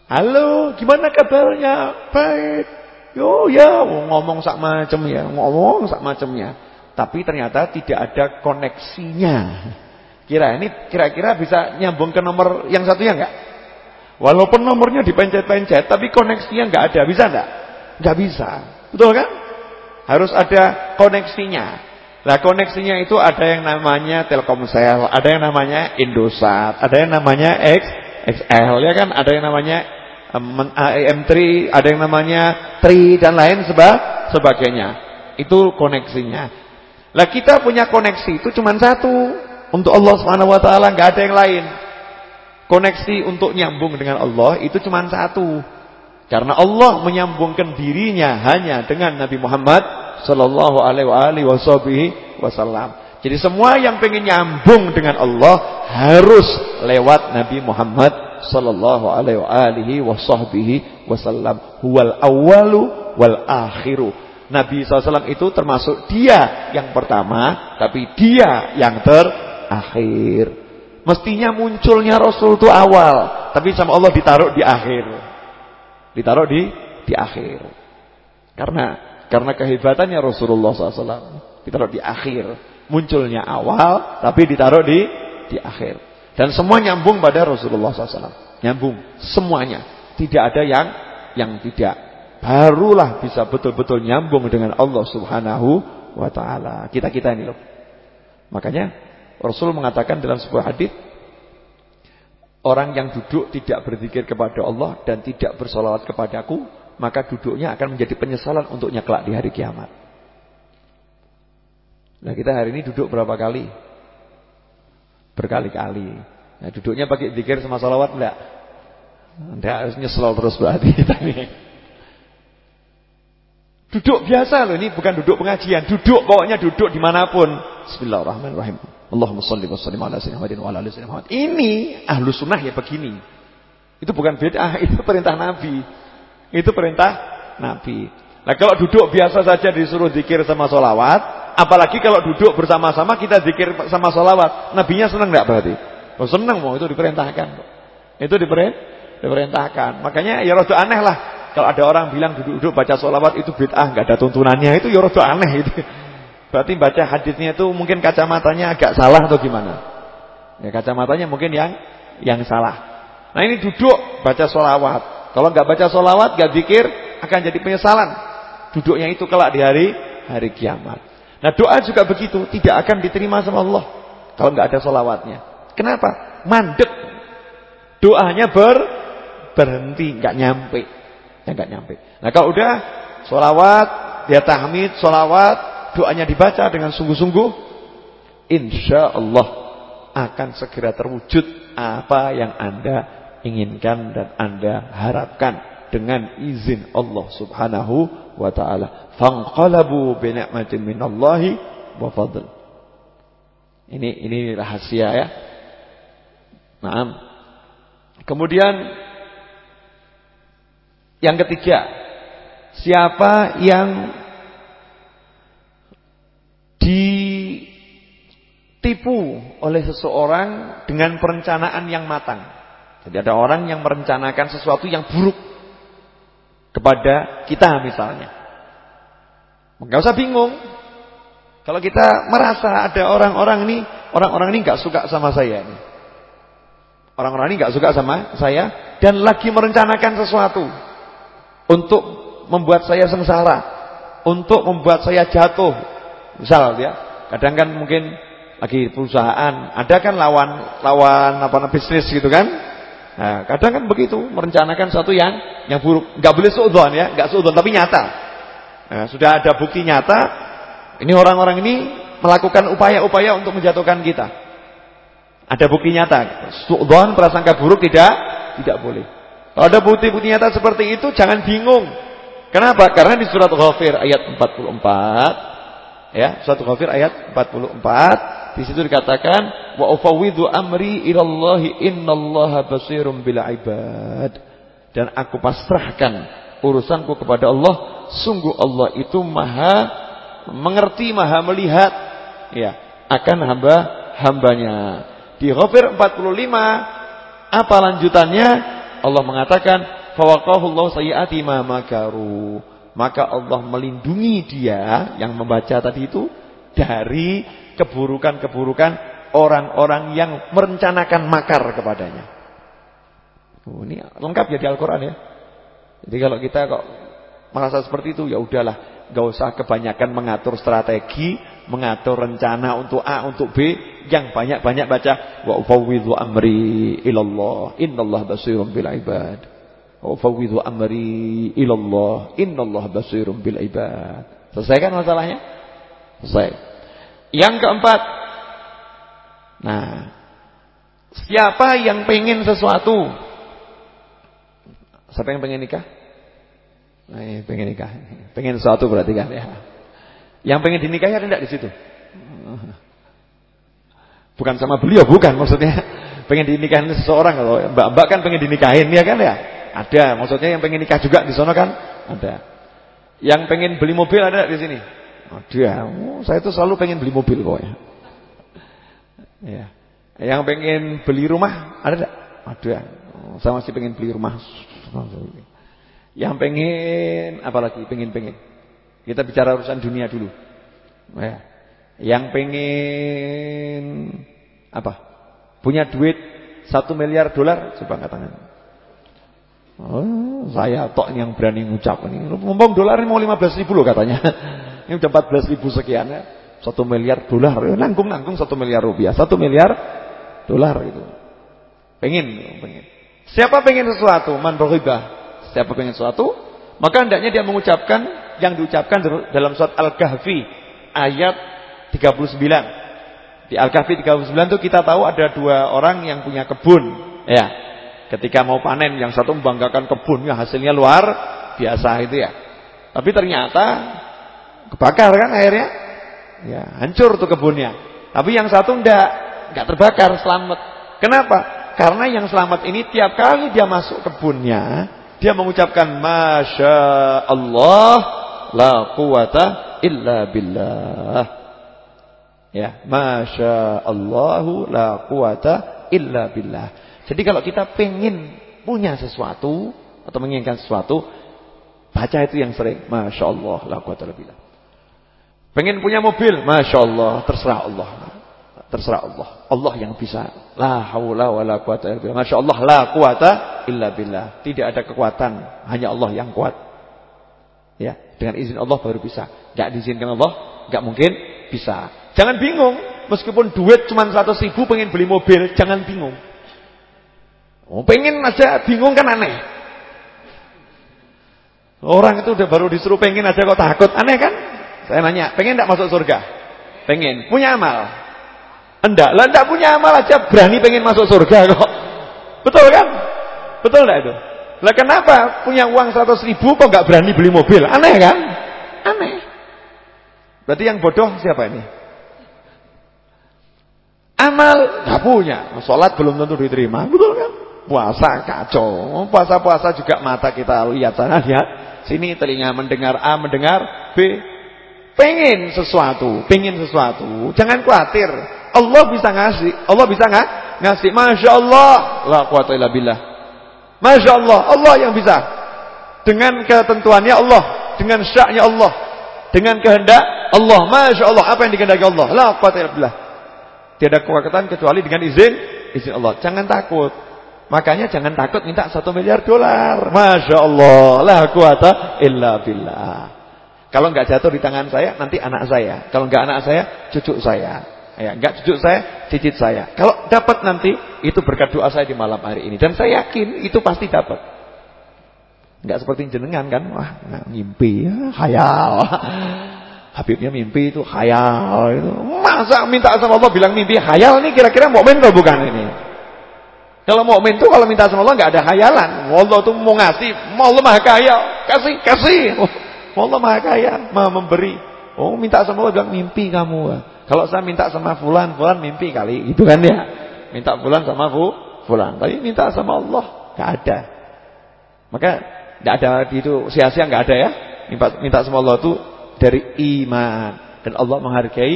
Halo, gimana kabarnya? Baik. Yo ya, ngomong sak macam ya, ngomong sak macamnya. Tapi ternyata tidak ada koneksinya. Kira ini kira-kira bisa nyambung ke nomor yang satunya enggak? Walaupun nomornya dipencet-pencet, tapi koneksinya enggak ada, bisa enggak? Enggak bisa. Betul kan? Harus ada koneksinya. Nah koneksinya itu ada yang namanya Telkomsel, ada yang namanya Indosat, ada yang namanya X, XL, ya kan? Ada yang namanya AM3, ada yang namanya Tri dan lain seba, sebagainya. Itu koneksinya. Lah kita punya koneksi itu cuma satu untuk Allah Subhanahu wa taala, enggak ada yang lain. Koneksi untuk nyambung dengan Allah itu cuma satu. Karena Allah menyambungkan dirinya hanya dengan Nabi Muhammad sallallahu alaihi wasallam. Jadi semua yang pengen nyambung dengan Allah harus lewat Nabi Muhammad sallallahu alaihi wasallam. Huwal awwalu wal akhiru. Nabi SAW itu termasuk dia yang pertama, tapi dia yang terakhir. Mestinya munculnya Rasul itu awal, tapi sama Allah ditaruh di akhir. Ditaruh di di akhir. Karena karena kehebatannya Rasulullah SAW ditaruh di akhir. Munculnya awal tapi ditaruh di di akhir. Dan semua nyambung pada Rasulullah SAW. Nyambung semuanya. Tidak ada yang yang tidak. Barulah bisa betul-betul nyambung dengan Allah Subhanahu wa taala. Kita-kita ini loh. Makanya Rasul mengatakan dalam sebuah hadis Orang yang duduk tidak berzikir kepada Allah dan tidak bersolawat kepadaku, maka duduknya akan menjadi penyesalan untuknya kelak di hari kiamat. Nah kita hari ini duduk berapa kali? Berkali-kali. Nah duduknya pakai zikir sama solawat enggak? Enggak harus nyesel terus berarti kita ini. Duduk biasa loh ini bukan duduk pengajian. Duduk pokoknya duduk di mana pun. Bismillahirrahmanirrahim. Allahumma salli wa sallim ala sayyidina wa ala. Ini ahlu sunnah ya begini. Itu bukan bid'ah, itu perintah Nabi. Itu perintah Nabi. Nah kalau duduk biasa saja disuruh zikir sama solawat, apalagi kalau duduk bersama-sama kita zikir sama solawat, nabinya senang nggak berarti? Oh senang mau itu diperintahkan. Itu diperintahkan. Makanya ya rada aneh lah kalau ada orang bilang duduk-duduk baca solawat itu bid'ah, nggak ada tuntunannya, itu ya rada aneh itu. Berarti baca hadisnya itu mungkin kacamatanya agak salah atau gimana? Ya kacamatanya mungkin yang yang salah. Nah ini duduk baca solawat. Kalau nggak baca solawat, nggak zikir, akan jadi penyesalan. Duduknya itu kelak di hari hari kiamat. Nah doa juga begitu, tidak akan diterima sama Allah kalau nggak ada solawatnya. Kenapa? Mandek. Doanya ber berhenti, nggak nyampe, ya nggak nyampe. Nah kalau udah solawat, dia tahmid, solawat, doanya dibaca dengan sungguh-sungguh, insya Allah akan segera terwujud apa yang anda inginkan dan anda harapkan dengan izin Allah Subhanahu wa taala. Fanqalabu bi ni'matin minallahi wa fadl. Ini ini rahasia ya. Naam. Kemudian yang ketiga, siapa yang ditipu oleh seseorang dengan perencanaan yang matang. Jadi ada orang yang merencanakan sesuatu yang buruk kepada kita misalnya. Enggak usah bingung. Kalau kita merasa ada orang-orang ini, orang-orang ini enggak suka sama saya ini. Orang-orang ini enggak suka sama saya dan lagi merencanakan sesuatu untuk membuat saya sengsara, untuk membuat saya jatuh. Misal ya, kadang kan mungkin lagi perusahaan, ada kan lawan lawan apa bisnis gitu kan? Nah, kadang kan begitu, merencanakan satu yang yang buruk. Enggak boleh suudzon ya, enggak suudzon tapi nyata. Nah, sudah ada bukti nyata, ini orang-orang ini melakukan upaya-upaya untuk menjatuhkan kita. Ada bukti nyata. Suudzon prasangka buruk tidak tidak boleh. Kalau ada bukti-bukti nyata seperti itu jangan bingung. Kenapa? Karena di surat Ghafir ayat 44 ya, surat Ghafir ayat 44 di situ dikatakan wa ufawwidhu amri ilallahi innallaha basirum bil ibad. Dan aku pasrahkan urusanku kepada Allah, sungguh Allah itu Maha mengerti, Maha melihat ya akan hamba-hambanya. Di Ghafir 45 apa lanjutannya? Allah mengatakan fawaqahu Allah sayyiati ma makaru. Maka Allah melindungi dia yang membaca tadi itu dari keburukan-keburukan orang-orang yang merencanakan makar kepadanya. Oh, ini lengkap ya di Al-Quran ya. Jadi kalau kita kok merasa seperti itu, ya udahlah, gak usah kebanyakan mengatur strategi, mengatur rencana untuk A, untuk B, yang banyak-banyak baca wa ufawwidhu amri ilallah, innallaha basirun bil ibad. Wa ufawwidhu amri ilallah, innallaha basirun bil ibad. Selesai kan masalahnya? Selesai. Yang keempat. Nah, siapa yang pengen sesuatu? Siapa yang pengen nikah? Nah, ya, pengen nikah. Pengen sesuatu berarti kan ya. Yang pengen dinikahi ada enggak di situ? Bukan sama beliau, bukan maksudnya. Pengen dinikahin seseorang kalau mbak-mbak kan pengen dinikahin ya kan ya? Ada. Maksudnya yang pengen nikah juga di sana kan? Ada. Yang pengen beli mobil ada di sini? Oh, saya tuh selalu pengen beli mobil kok ya. Ya. Yang pengen beli rumah ada enggak? Ada. Oh, saya masih pengen beli rumah. Yang pengen apalagi pengen-pengen. Kita bicara urusan dunia dulu. Ya. Yang pengen apa? Punya duit satu miliar dolar coba angkat tangan. Oh, saya tok yang berani ngucap ini. Dolar ini mau 15 ribu loh katanya. Ini udah 14 ribu sekian ya. Satu miliar dolar. Nanggung-nanggung satu miliar rupiah. Satu miliar dolar itu. Pengen, pengen. Siapa pengen sesuatu? Man Siapa pengen sesuatu, maka hendaknya dia mengucapkan yang diucapkan dalam surat Al-Kahfi ayat 39. Di Al-Kahfi 39 itu kita tahu ada dua orang yang punya kebun, ya. Ketika mau panen yang satu membanggakan kebunnya hasilnya luar biasa itu ya. Tapi ternyata kebakar kan airnya. Ya, hancur tuh kebunnya. Tapi yang satu enggak, enggak terbakar, selamat. Kenapa? Karena yang selamat ini tiap kali dia masuk kebunnya, dia mengucapkan Masya Allah La quwata illa billah Ya Masya Allahu la quwata illa billah Jadi kalau kita pengen punya sesuatu Atau menginginkan sesuatu Baca itu yang sering Masya Allah la quwata illa billah Pengen punya mobil Masya Allah terserah Allah Terserah Allah. Allah yang bisa. La haula wala quwata illa billah. Masya Allah la quwata illa billah. Tidak ada kekuatan, hanya Allah yang kuat. Ya, dengan izin Allah baru bisa. Enggak diizinkan Allah, enggak mungkin bisa. Jangan bingung, meskipun duit cuma 100 ribu pengen beli mobil, jangan bingung. Oh, pengen aja bingung kan aneh. Orang itu udah baru disuruh pengen aja kok takut, aneh kan? Saya nanya, pengen enggak masuk surga? Pengen. Punya amal? Enggak, lah enggak punya amal aja berani pengen masuk surga kok. Betul kan? Betul enggak itu? Lah kenapa punya uang 100 ribu kok enggak berani beli mobil? Aneh kan? Aneh. Berarti yang bodoh siapa ini? Amal enggak punya, sholat belum tentu diterima, betul kan? Puasa kacau, puasa-puasa juga mata kita lihat sana lihat sini telinga mendengar A mendengar B, pengen sesuatu, pengen sesuatu, jangan khawatir. Allah bisa ngasih. Allah bisa nggak ngasih. Masya Allah. La quwata billah. Masya Allah. Allah yang bisa. Dengan ketentuannya Allah. Dengan syaknya Allah. Dengan kehendak Allah. Masya Allah. Apa yang dikehendaki Allah. La quwata illa billah. Tiada kekuatan kecuali dengan izin izin Allah. Jangan takut. Makanya jangan takut minta satu miliar dolar. Masya Allah. La quwata billah. Kalau nggak jatuh di tangan saya, nanti anak saya. Kalau nggak anak saya, cucu saya. Ya, enggak cucu saya, cicit saya. Kalau dapat nanti itu berkat doa saya di malam hari ini dan saya yakin itu pasti dapat. Enggak seperti jenengan kan, wah nah, mimpi ya, khayal. Habibnya mimpi itu khayal itu. Masa minta sama Allah bilang mimpi khayal nih kira-kira mukmin atau bukan ini? Kalau mukmin tuh kalau minta sama Allah enggak ada khayalan. Allah tuh mau ngasih, mau Allah Maha Kaya, kasih, kasih. Allah Maha Kaya, Maha memberi. Oh, minta sama Allah bilang mimpi kamu. Kalau saya minta sama fulan, fulan mimpi kali, gitu kan ya. Minta fulan sama fu, fulan. Tapi minta sama Allah, enggak ada. Maka enggak ada itu sia-sia enggak ada ya. Minta, minta sama Allah itu dari iman dan Allah menghargai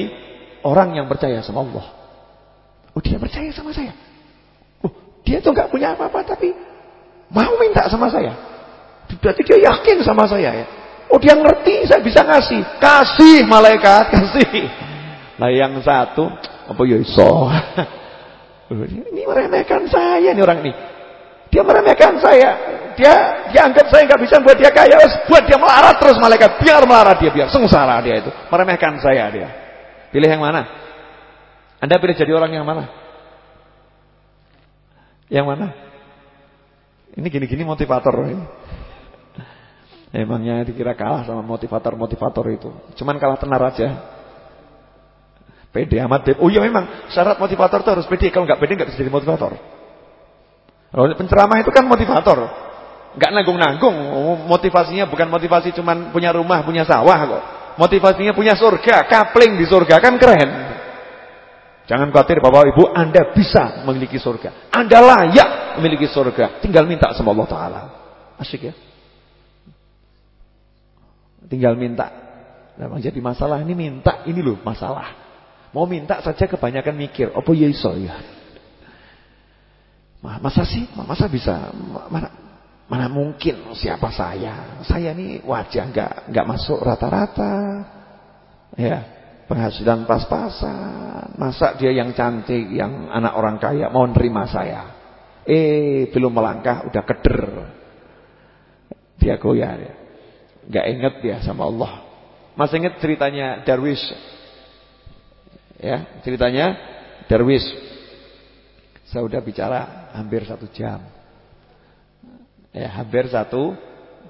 orang yang percaya sama Allah. Oh, dia percaya sama saya. Oh, dia tuh enggak punya apa-apa tapi mau minta sama saya. Berarti dia yakin sama saya ya. Oh, dia ngerti saya bisa ngasih. Kasih malaikat, kasih. Nah yang satu apa ya iso? ini meremehkan saya nih orang ini. Dia meremehkan saya. Dia dia anggap saya nggak bisa buat dia kaya, buat dia melarat terus malaikat. Biar melarat dia, biar sengsara dia itu. Meremehkan saya dia. Pilih yang mana? Anda pilih jadi orang yang mana? Yang mana? Ini gini-gini motivator ini. Emangnya dikira kalah sama motivator-motivator itu. Cuman kalah tenar aja. Pede amat. Oh iya memang syarat motivator itu harus pede. Kalau nggak pede nggak bisa jadi motivator. Kalau penceramah itu kan motivator. Nggak nanggung-nanggung. Motivasinya bukan motivasi cuman punya rumah, punya sawah kok. Motivasinya punya surga, kapling di surga kan keren. Jangan khawatir Bapak Ibu, Anda bisa memiliki surga. Anda layak memiliki surga. Tinggal minta sama Allah Taala. Asyik ya. Tinggal minta. Memang jadi masalah ini minta ini loh masalah. Mau minta saja kebanyakan mikir, apa ya iso ya? Masa sih? Masa bisa? Mana mana mungkin siapa saya? Saya ini wajah enggak enggak masuk rata-rata. Ya, penghasilan pas-pasan. Masa dia yang cantik, yang anak orang kaya mau nerima saya? Eh, belum melangkah udah keder. Dia goyah ya. Gak inget ya sama Allah. Masih inget ceritanya Darwis? Ya, ceritanya Darwis. Saya udah bicara hampir satu jam. Ya, hampir satu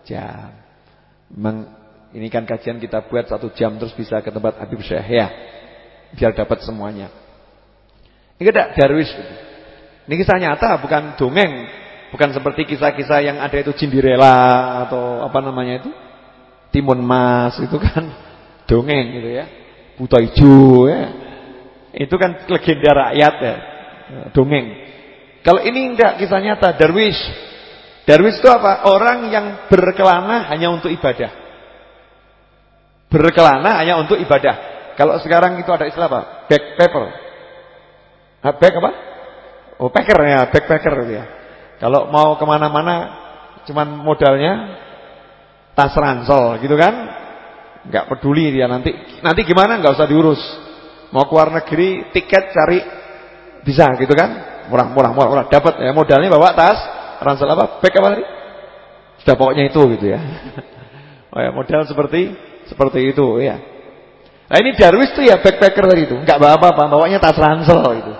jam. Memang ini kan kajian kita buat satu jam terus bisa ke tempat Habib Syekh ya. Biar dapat semuanya. Ini ada Darwis. Ini kisah nyata bukan dongeng. Bukan seperti kisah-kisah yang ada itu Cinderella atau apa namanya itu timun mas itu kan dongeng gitu ya. Buta hijau ya. Itu kan legenda rakyat ya. Dongeng. Kalau ini enggak kisah nyata darwis. Darwis itu apa? Orang yang berkelana hanya untuk ibadah. Berkelana hanya untuk ibadah. Kalau sekarang itu ada istilah apa? Backpacker. Back apa? Oh, packer ya, backpacker ya. Kalau mau ke mana-mana, cuman modalnya tas ransel gitu kan. Enggak peduli dia nanti nanti gimana enggak usah diurus. Mau keluar negeri tiket cari bisa gitu kan. Murah murah murah, murah. dapat ya modalnya bawa tas ransel apa? Bag apa tadi? Sudah pokoknya itu gitu ya. Oh ya modal seperti seperti itu ya. Nah ini Darwis tuh ya backpacker tadi itu, enggak bawa apa-apa, bawanya tas ransel itu.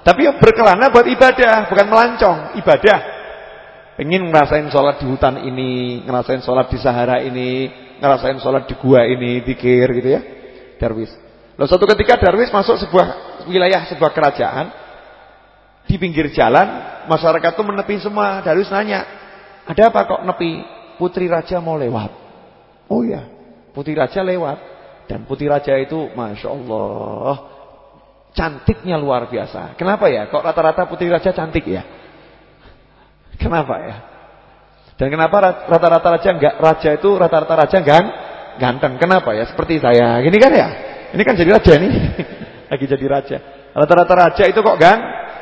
Tapi berkelana buat ibadah, bukan melancong, ibadah. Pengen ngerasain sholat di hutan ini, ngerasain sholat di Sahara ini, ngerasain sholat di gua ini, pikir gitu ya. Darwis. Lalu suatu ketika Darwis masuk sebuah wilayah, sebuah kerajaan. Di pinggir jalan, masyarakat itu menepi semua. Darwis nanya, ada apa kok nepi? Putri Raja mau lewat. Oh iya, Putri Raja lewat. Dan Putri Raja itu, Masya Allah, cantiknya luar biasa. Kenapa ya? Kok rata-rata Putri Raja cantik ya? Kenapa ya? Dan kenapa rata-rata raja enggak raja itu rata-rata raja enggak ganteng? Kenapa ya? Seperti saya. Gini kan ya? Ini kan jadi raja nih. Lagi jadi raja. Rata-rata raja itu kok gan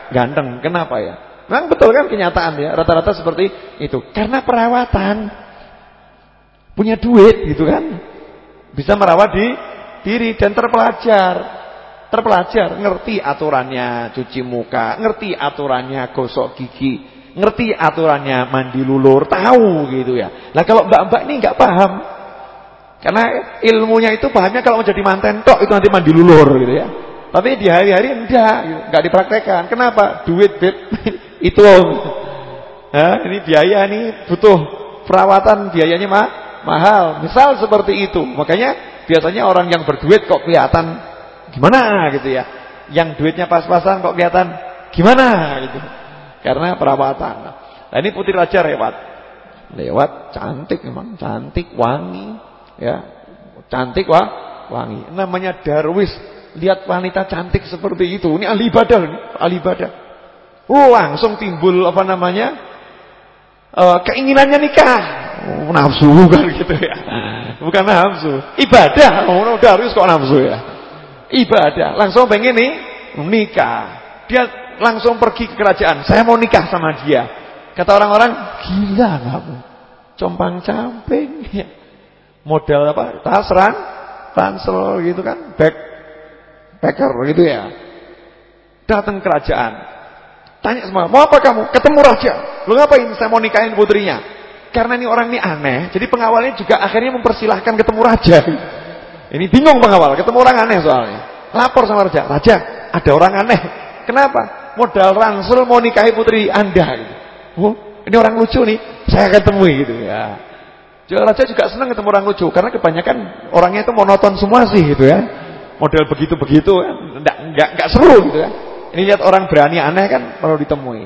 ganteng. Kenapa ya? Memang betul kan kenyataan ya. Rata-rata seperti itu. Karena perawatan. Punya duit gitu kan. Bisa merawat di diri dan terpelajar. Terpelajar, ngerti aturannya cuci muka, ngerti aturannya gosok gigi, ngerti aturannya mandi lulur, tahu gitu ya. Nah kalau mbak-mbak ini nggak paham, karena ilmunya itu pahamnya kalau mau jadi manten tok itu nanti mandi lulur gitu ya. Tapi di hari-hari enggak, gitu. enggak dipraktekkan. Kenapa? Duit beb itu nah, ini biaya nih butuh perawatan biayanya mah mahal. Misal seperti itu. Makanya biasanya orang yang berduit kok kelihatan gimana gitu ya. Yang duitnya pas-pasan kok kelihatan gimana gitu. Karena perawatan. Nah ini putri raja lewat. Lewat cantik memang, cantik, wangi, ya. Cantik wah, wangi. Namanya Darwis. Lihat wanita cantik seperti itu. Ini ahli ibadah, ahli ibadah. Oh, langsung timbul apa namanya? Uh, keinginannya nikah. Oh, nafsu kan gitu ya. Bukan nafsu, ibadah. Oh, Darwis kok nafsu ya? Ibadah. Langsung pengen nih nikah. Dia langsung pergi ke kerajaan. Saya mau nikah sama dia. Kata orang-orang, gila kamu. Compang camping. Modal apa? Tas ran, ransel gitu kan. Back, backer gitu ya. Datang kerajaan. Tanya semua, mau apa kamu? Ketemu raja. Lu ngapain? Saya mau nikahin putrinya. karena ini orang ini aneh, jadi pengawalnya juga akhirnya mempersilahkan ketemu raja. Ini bingung pengawal, ketemu orang aneh soalnya. Lapor sama raja, raja ada orang aneh. Kenapa? Modal ransel mau nikahi putri anda. Gitu. Oh, ini orang lucu nih, saya akan temui gitu ya. Juga raja juga senang ketemu orang lucu karena kebanyakan orangnya itu monoton semua sih gitu ya. Model begitu-begitu, enggak enggak enggak seru gitu ya. Ini lihat orang berani aneh kan perlu ditemui.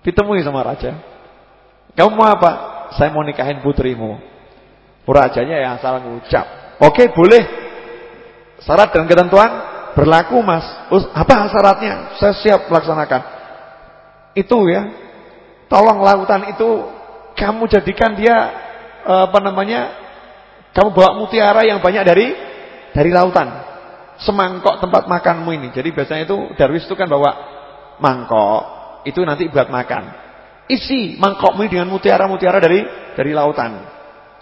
Ditemui sama raja. Kamu mau apa? Saya mau nikahin putrimu. Rajanya yang asal ngucap. Oke, boleh. Syarat dan ketentuan berlaku, Mas. Apa syaratnya? Saya siap melaksanakan. Itu ya. Tolong lautan itu kamu jadikan dia apa namanya? Kamu bawa mutiara yang banyak dari dari lautan. Semangkok tempat makanmu ini. Jadi biasanya itu darwis itu kan bawa mangkok, itu nanti buat makan. Isi mangkokmu dengan mutiara-mutiara dari dari lautan.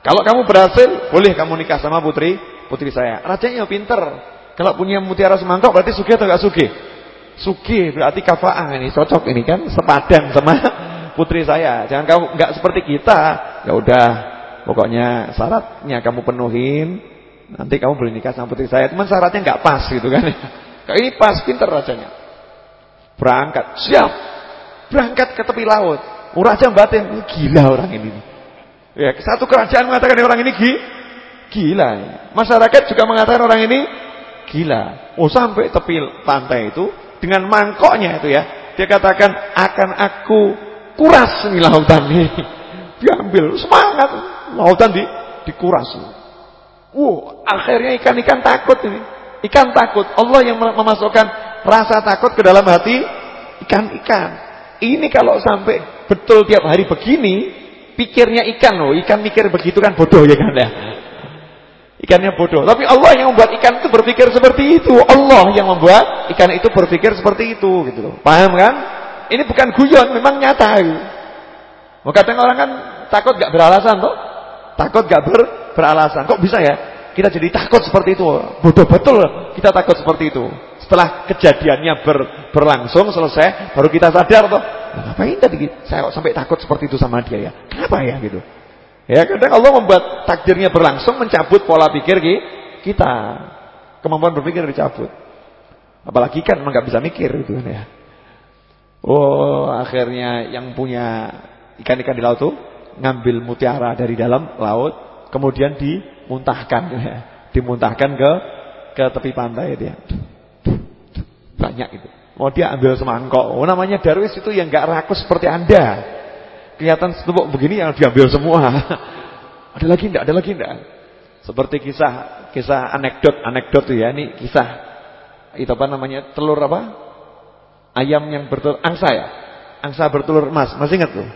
Kalau kamu berhasil, boleh kamu nikah sama putri putri saya. Rajanya pinter. Kalau punya mutiara semangkok berarti sugih atau enggak sugih? Sugih berarti kafaah ini cocok ini kan sepadan sama putri saya. Jangan kamu enggak seperti kita. Ya udah, pokoknya syaratnya kamu penuhin, nanti kamu boleh nikah sama putri saya. Cuman syaratnya enggak pas gitu kan. Kayak ini pas pinter rajanya. Berangkat, siap. Berangkat ke tepi laut. Raja batin, gila orang ini. Ya, satu kerajaan mengatakan orang ini gila. Masyarakat juga mengatakan orang ini gila. Oh sampai tepi pantai itu dengan mangkoknya itu ya, dia katakan akan aku kuras nih lautan ini. Diambil semangat lautan di dikuras. Wow, akhirnya ikan-ikan takut ini. Ikan takut. Allah yang memasukkan rasa takut ke dalam hati ikan-ikan. Ini kalau sampai betul tiap hari begini, pikirnya ikan loh. Ikan mikir begitu kan bodoh ya kan ya. Ikannya bodoh. Tapi Allah yang membuat ikan itu berpikir seperti itu. Allah yang membuat ikan itu berpikir seperti itu gitu loh. Paham kan? Ini bukan guyon, memang nyata. Gitu. Kadang orang kan takut gak beralasan tuh. Takut gak ber, beralasan. Kok bisa ya? Kita jadi takut seperti itu. Bodoh betul kita takut seperti itu. Setelah kejadiannya ber, berlangsung selesai, baru kita sadar toh, ngapain tadi saya sampai takut seperti itu sama dia ya? Kenapa ya gitu? Ya kadang Allah membuat takdirnya berlangsung mencabut pola pikir kita. Kemampuan berpikir dicabut. Apalagi kan nggak bisa mikir gitu kan ya. Oh, akhirnya yang punya ikan-ikan di laut tuh ngambil mutiara dari dalam laut, kemudian dimuntahkan ya. Dimuntahkan ke ke tepi pantai dia. Banyak itu. Mau dia ambil semangkok. Oh, namanya darwis itu yang gak rakus seperti Anda. Kelihatan setumpuk begini yang diambil semua. ada lagi enggak? Ada lagi enggak? Seperti kisah kisah anekdot, anekdot ya. Ini kisah itu apa namanya? Telur apa? Ayam yang bertelur angsa ya? Angsa bertelur emas. Masih ingat tuh?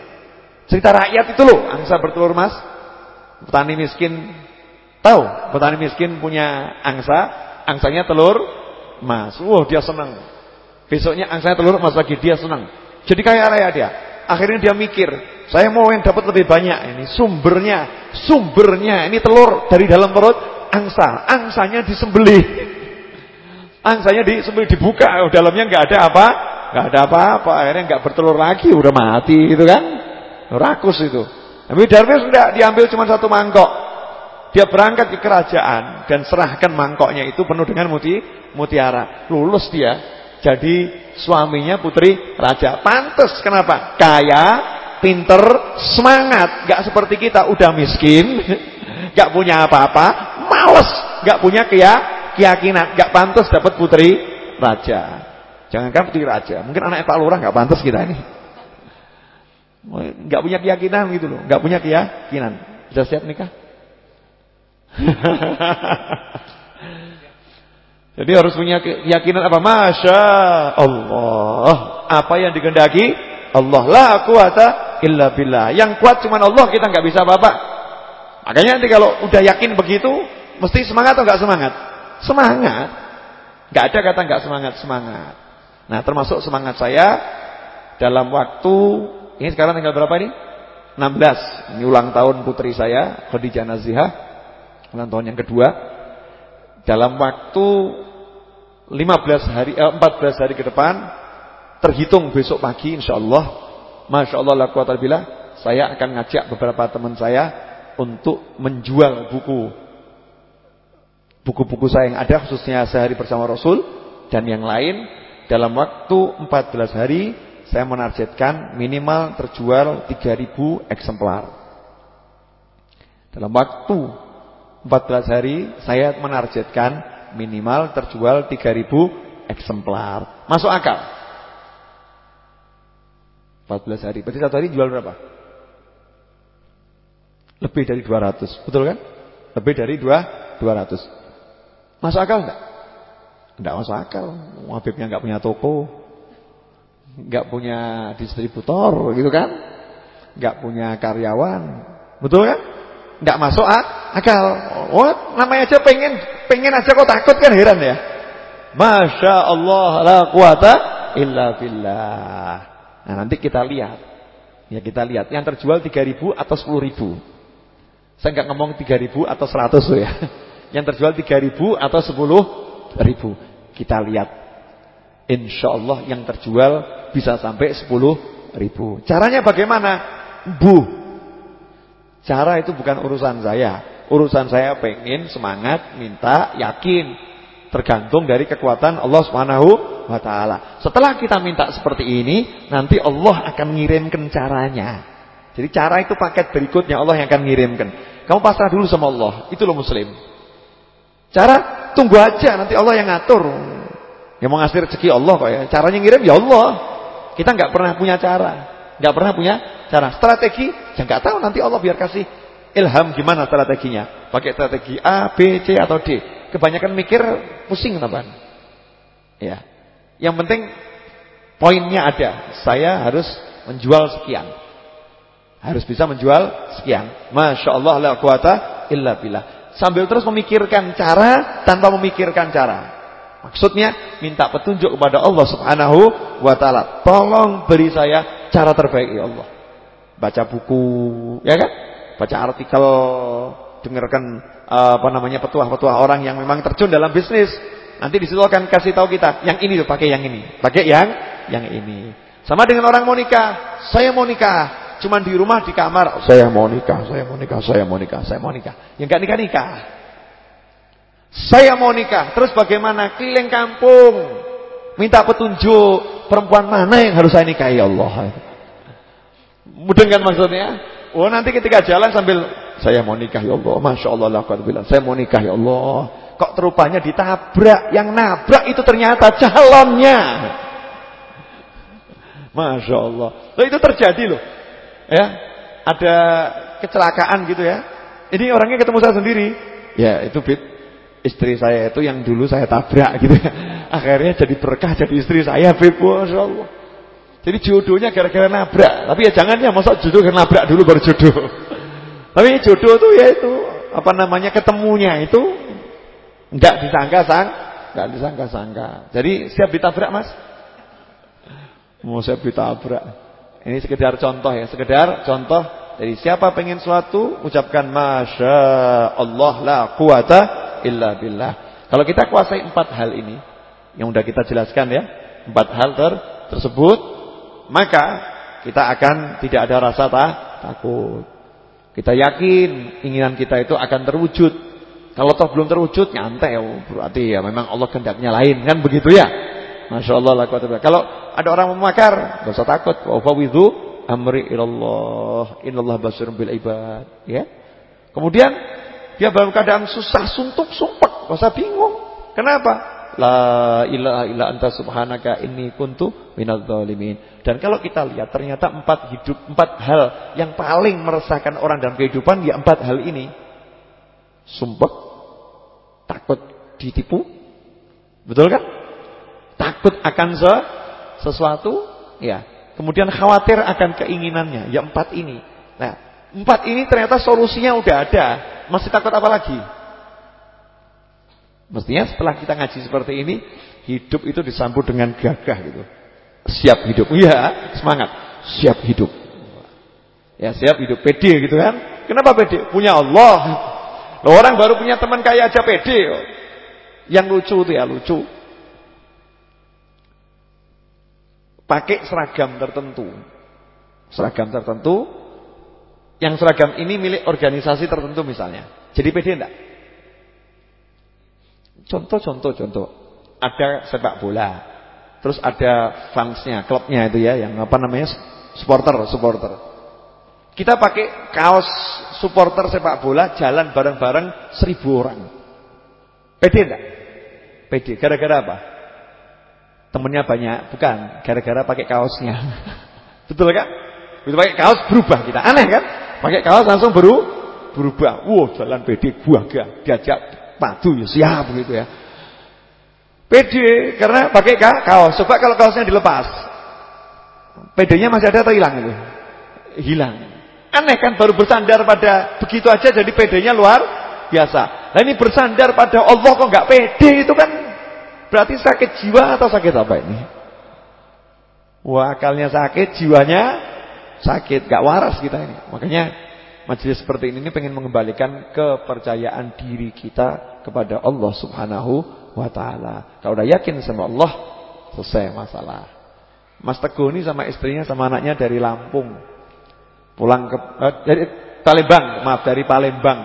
Cerita rakyat itu loh, angsa bertelur emas. Petani miskin tahu, petani miskin punya angsa, angsanya telur emas. Wah, dia senang. Besoknya angsanya telur emas lagi, dia senang. Jadi kaya raya dia. Akhirnya dia mikir, saya mau yang dapat lebih banyak ini. Sumbernya, sumbernya ini telur dari dalam perut angsa. Angsanya disembelih. Angsanya disembelih dibuka, oh, dalamnya nggak ada apa? nggak ada apa-apa. Akhirnya nggak bertelur lagi, udah mati itu kan. Rakus itu. Tapi Darwis enggak diambil cuma satu mangkok. Dia berangkat ke kerajaan dan serahkan mangkoknya itu penuh dengan muti, mutiara. Lulus dia jadi suaminya putri raja. Pantes kenapa? Kaya, pinter, semangat. Gak seperti kita udah miskin, gak punya apa-apa, males, gak punya keyakinan, gak pantas dapat putri raja. Jangankan putri raja, mungkin anak Pak Lurah gak pantas kita ini. Gak punya keyakinan gitu loh, gak punya keyakinan. Sudah siap nikah? Jadi harus punya keyakinan apa? Masya Allah. Apa yang dikehendaki Allah. La kuwata illa billah. Yang kuat cuma Allah, kita nggak bisa apa-apa. Makanya nanti kalau udah yakin begitu, mesti semangat atau nggak semangat? Semangat. Nggak ada kata nggak semangat, semangat. Nah, termasuk semangat saya dalam waktu ini sekarang tinggal berapa ini? 16. Ini ulang tahun putri saya, Khadijah Nazihah. Ulang tahun yang kedua. Dalam waktu 15 hari eh, 14 hari ke depan terhitung besok pagi insyaallah. Masyaallah la quwata billah saya akan ngajak beberapa teman saya untuk menjual buku. Buku-buku saya yang ada khususnya sehari bersama Rasul dan yang lain. Dalam waktu 14 hari saya menargetkan minimal terjual 3000 eksemplar. Dalam waktu 14 hari saya menargetkan minimal terjual 3000 eksemplar. Masuk akal? 14 hari. Berarti satu hari jual berapa? Lebih dari 200. Betul kan? Lebih dari 2 200. Masuk akal enggak? Enggak masuk akal. Habibnya enggak punya toko. Enggak punya distributor gitu kan? Enggak punya karyawan. Betul kan? Enggak masuk akal. Oh, namanya aja pengen pengen aja kok takut kan heran ya. Masya Allah la quwata illa billah. Nah, nanti kita lihat. Ya kita lihat yang terjual 3000 atau 10000. Saya enggak ngomong 3000 atau 100 loh ya. Yang terjual 3000 atau 10000. Kita lihat. Insya Allah yang terjual bisa sampai 10.000. Caranya bagaimana? Bu. Cara itu bukan urusan saya. Urusan saya pengen semangat, minta, yakin. Tergantung dari kekuatan Allah Subhanahu wa taala. Setelah kita minta seperti ini, nanti Allah akan ngirimkan caranya. Jadi cara itu paket berikutnya Allah yang akan ngirimkan. Kamu pasrah dulu sama Allah. Itu loh muslim. Cara tunggu aja nanti Allah yang ngatur. Yang mau ngasih rezeki Allah kok ya. Caranya ngirim ya Allah. Kita nggak pernah punya cara. nggak pernah punya cara. Strategi ya nggak tahu nanti Allah biar kasih ilham gimana strateginya. Pakai strategi A, B, C atau D. Kebanyakan mikir pusing teman. Ya. Yang penting poinnya ada. Saya harus menjual sekian. Harus bisa menjual sekian. Masya Allah la quwata illa billah. Sambil terus memikirkan cara tanpa memikirkan cara. Maksudnya minta petunjuk kepada Allah Subhanahu wa taala. Tolong beri saya cara terbaik ya Allah. Baca buku, ya kan? Baca artikel, dengarkan apa namanya petuah-petuah orang yang memang terjun dalam bisnis. Nanti di situ akan kasih tahu kita, yang ini tuh pakai yang ini, pakai yang yang ini. Sama dengan orang mau nikah, saya mau nikah, cuman di rumah di kamar, saya mau nikah, saya mau nikah, saya mau nikah, saya mau nikah. Yang enggak nikah-nikah. Saya mau nikah. Terus bagaimana? Keliling kampung. Minta petunjuk. Perempuan mana yang harus saya nikahi ya Allah. Mudah kan maksudnya? Oh nanti ketika jalan sambil. Saya mau nikah ya Allah. Masya Allah. bilang. Saya mau nikah ya Allah. Kok terupanya ditabrak. Yang nabrak itu ternyata calonnya. Masya Allah. Loh itu terjadi loh. Ya, Ada kecelakaan gitu ya. Ini orangnya ketemu saya sendiri. Ya itu bit istri saya itu yang dulu saya tabrak gitu ya. Akhirnya jadi berkah jadi istri saya, Beb. Allah. Jadi jodohnya gara-gara nabrak. Tapi ya jangan ya masa jodoh karena nabrak dulu baru jodoh. Tapi jodoh itu ya itu apa namanya ketemunya itu enggak disangka-sang, enggak disangka-sangka. Jadi siap ditabrak, Mas? Mau siap ditabrak. Ini sekedar contoh ya, sekedar contoh jadi siapa pengen suatu ucapkan masya Allah la quwata illa billah. Kalau kita kuasai empat hal ini yang sudah kita jelaskan ya, empat hal ter tersebut, maka kita akan tidak ada rasa tak, takut. Kita yakin inginan kita itu akan terwujud. Kalau toh belum terwujud nyantai oh, berarti ya memang Allah kehendaknya lain kan begitu ya. Masya Allah Kalau ada orang memakar, enggak usah takut. Wa fawidhu amri ilallah. Inallah basirun bil ibad, ya. Kemudian dia dalam keadaan susah, suntuk, sumpek. Masa bingung. Kenapa? La ilaha illa anta subhanaka inni kuntu minadz zalimin. Dan kalau kita lihat ternyata empat hidup, empat hal yang paling meresahkan orang dalam kehidupan ya empat hal ini. Sumpek, takut ditipu. Betul kan? Takut akan se sesuatu, ya. Kemudian khawatir akan keinginannya, ya empat ini. Nah, Empat ini ternyata solusinya udah ada. Masih takut apa lagi? Mestinya setelah kita ngaji seperti ini, hidup itu disambut dengan gagah gitu. Siap hidup. Iya, semangat. Siap hidup. Ya, siap hidup pede gitu kan. Kenapa pede? Punya Allah. Loh, orang baru punya teman kaya aja pede. Yang lucu itu ya lucu. Pakai seragam tertentu. Seragam tertentu Yang seragam ini milik organisasi tertentu misalnya. Jadi pede enggak? Contoh-contoh contoh. Ada sepak bola. Terus ada fansnya, klubnya itu ya, yang apa namanya? supporter, supporter. Kita pakai kaos supporter sepak bola jalan bareng-bareng seribu orang. Pede enggak? Pede. Gara-gara apa? Temennya banyak, bukan. Gara-gara pakai kaosnya. Betul kan? Begitu pakai kaos berubah kita. Aneh kan? Pakai kaos langsung baru berubah. Wow, jalan pede buaga, diajak padu ya siap begitu ya. Pede karena pakai kaos. Coba kalau kaosnya dilepas. Pedenya masih ada atau hilang itu? Hilang. Aneh kan baru bersandar pada begitu aja jadi pedenya luar biasa. Nah ini bersandar pada Allah kok nggak pede itu kan berarti sakit jiwa atau sakit apa ini? Wah akalnya sakit, jiwanya sakit, gak waras kita ini. Makanya majelis seperti ini, ini pengen mengembalikan kepercayaan diri kita kepada Allah Subhanahu wa taala. Kalau udah yakin sama Allah, selesai masalah. Mas Teguh ini sama istrinya sama anaknya dari Lampung. Pulang ke eh, dari Palembang, maaf dari Palembang.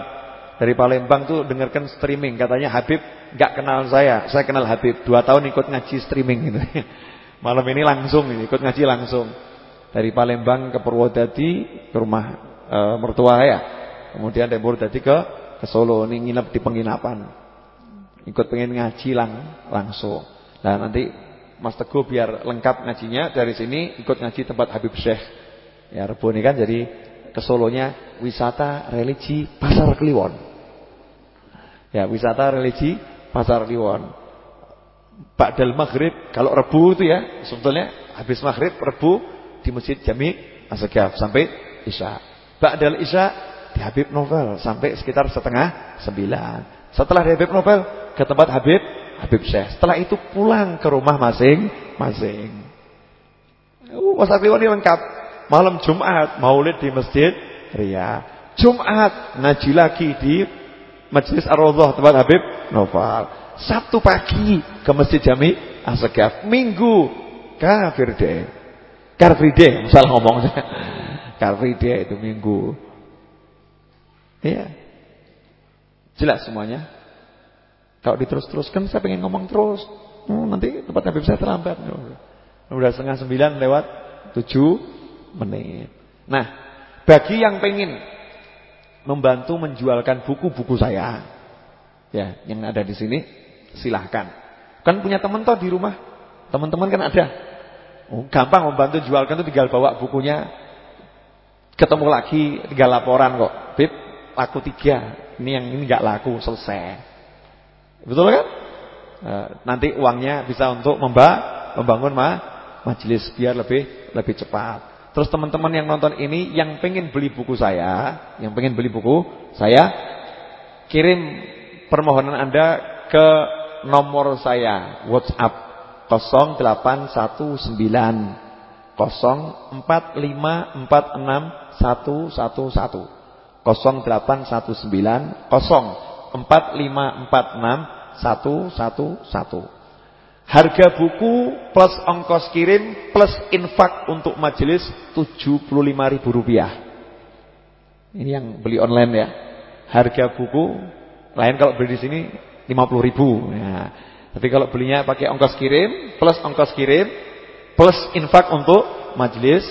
Dari Palembang tuh dengarkan streaming katanya Habib gak kenal saya, saya kenal Habib. Dua tahun ikut ngaji streaming gitu. Malam ini langsung ini ikut ngaji langsung. Dari Palembang ke Purwodadi ke rumah e, mertua ya. Kemudian dari Purwodadi ke ke Solo ini nginep di penginapan. Ikut pengen ngaji lang langsung. Nah nanti Mas Teguh biar lengkap ngajinya dari sini ikut ngaji tempat Habib Syekh. Ya Rebo ini kan jadi ke Solonya wisata religi Pasar Kliwon. Ya wisata religi Pasar Kliwon. Ba'dal Maghrib kalau Rebu itu ya sebetulnya habis Maghrib Rebu di Masjid Jami Asgaf sampai Isya. Ba'dal Isya di Habib Novel sampai sekitar setengah sembilan. Setelah di Habib Novel ke tempat Habib Habib Syekh. Setelah itu pulang ke rumah masing-masing. Uh, Mas ini lengkap. Malam Jumat maulid di Masjid Ria. Jumat ngaji lagi di Majlis Ar-Raudhah tempat Habib Novel. Sabtu pagi ke Masjid Jami Asgaf. Minggu kafir. Car Free Day, salah ngomong Car Free Day itu minggu. Iya. Jelas semuanya. Kalau diterus-teruskan saya pengen ngomong terus. Hmm, nanti tempat Habib saya terlambat. Udah setengah sembilan lewat tujuh menit. Nah, bagi yang pengen membantu menjualkan buku-buku saya, ya, yang ada di sini, silahkan. Kan punya teman toh di rumah, teman-teman kan ada. Oh, gampang membantu jualkan itu tinggal bawa bukunya ketemu lagi tinggal laporan kok. Bib, laku tiga. Ini yang ini nggak laku, selesai. Betul kan? Eh, nanti uangnya bisa untuk memba membangun ma majelis biar lebih lebih cepat. Terus teman-teman yang nonton ini yang pengen beli buku saya, yang pengen beli buku saya, kirim permohonan Anda ke nomor saya WhatsApp 0819 04546111 0819 4546 Harga buku plus ongkos kirim plus infak untuk majelis ribu rupiah. Ini yang beli online ya. Harga buku lain kalau beli di sini 50.000. Ya. Tapi kalau belinya pakai ongkos kirim plus ongkos kirim plus infak untuk majelis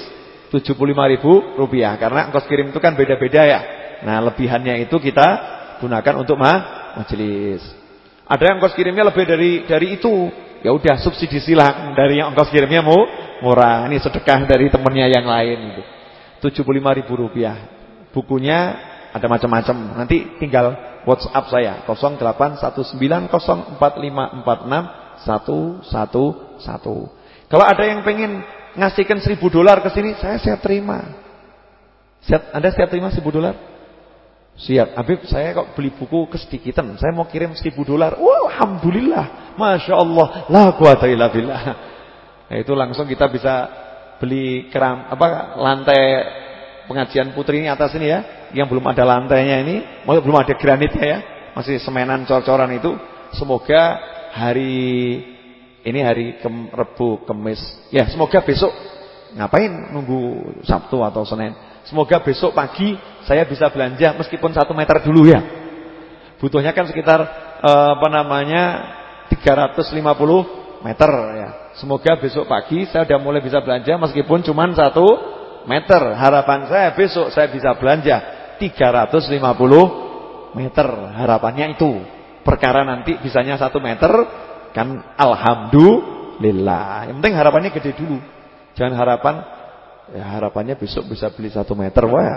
ribu rupiah karena ongkos kirim itu kan beda-beda ya. Nah, lebihannya itu kita gunakan untuk ma majelis. Ada yang ongkos kirimnya lebih dari dari itu. Ya udah subsidi silang dari yang ongkos kirimnya mau murah. Ini sedekah dari temennya yang lain itu. ribu rupiah. Bukunya ada macam-macam. Nanti tinggal WhatsApp saya 081945461111. Kalau ada yang pengen ngasihkan 1000 dolar ke sini, saya siap terima. Siap, Anda siap terima 1000 dolar? Siap. Habib, saya kok beli buku kesedikitan. Saya mau kirim 1000 dolar. Wah, alhamdulillah. Masya Allah. La quwata illa billah. Nah, itu langsung kita bisa beli keram apa lantai pengajian putri ini atas ini ya, yang belum ada lantainya ini, belum ada granitnya ya, masih semenan cor-coran itu. Semoga hari ini hari kem, Rebu, Kemis. Ya, semoga besok ngapain nunggu Sabtu atau Senin? Semoga besok pagi saya bisa belanja meskipun satu meter dulu ya. Butuhnya kan sekitar eh, apa namanya 350 meter ya. Semoga besok pagi saya sudah mulai bisa belanja meskipun cuma satu meter. Harapan saya besok saya bisa belanja 350 meter. Harapannya itu. Perkara nanti bisanya satu meter kan alhamdulillah. Yang penting harapannya gede dulu. Jangan harapan ya harapannya besok bisa beli satu meter. Wah,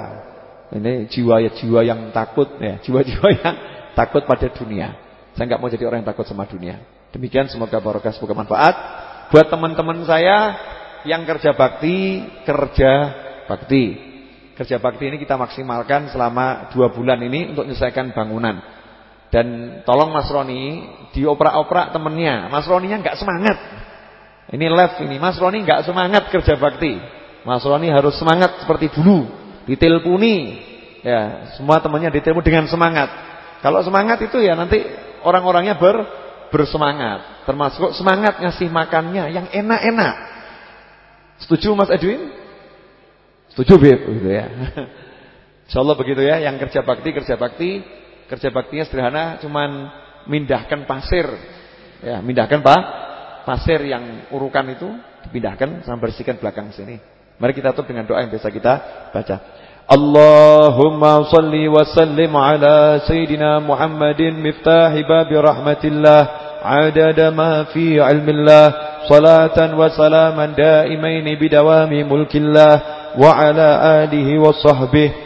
ini jiwa-jiwa yang takut ya, jiwa-jiwa yang takut pada dunia. Saya nggak mau jadi orang yang takut sama dunia. Demikian semoga barokah, semoga manfaat. Buat teman-teman saya yang kerja bakti, kerja bakti. Kerja bakti ini kita maksimalkan selama dua bulan ini untuk menyelesaikan bangunan. Dan tolong Mas Roni dioprak-oprak temennya. Mas Roninya nggak semangat. Ini live ini. Mas Roni nggak semangat kerja bakti. Mas Roni harus semangat seperti dulu. Diteleponi. Ya, semua temannya ditelepon dengan semangat. Kalau semangat itu ya nanti orang-orangnya ber bersemangat. Termasuk semangat ngasih makannya yang enak-enak. Setuju Mas Edwin? Setuju Beb gitu ya. Insyaallah begitu ya, yang kerja bakti kerja bakti, kerja baktinya sederhana cuman mindahkan pasir. Ya, mindahkan Pak pasir yang urukan itu dipindahkan sampai bersihkan belakang sini. Mari kita tutup dengan doa yang biasa kita baca. Allahumma salli wa sallim ala Sayyidina Muhammadin miftahi babi rahmatillah adada ma fi ilmillah salatan wa salaman daimaini bidawami mulkillah wa ala alihi wa sahbihi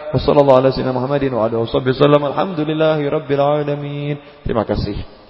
Wassalamualaikum warahmatullahi wabarakatuh. Terima kasih.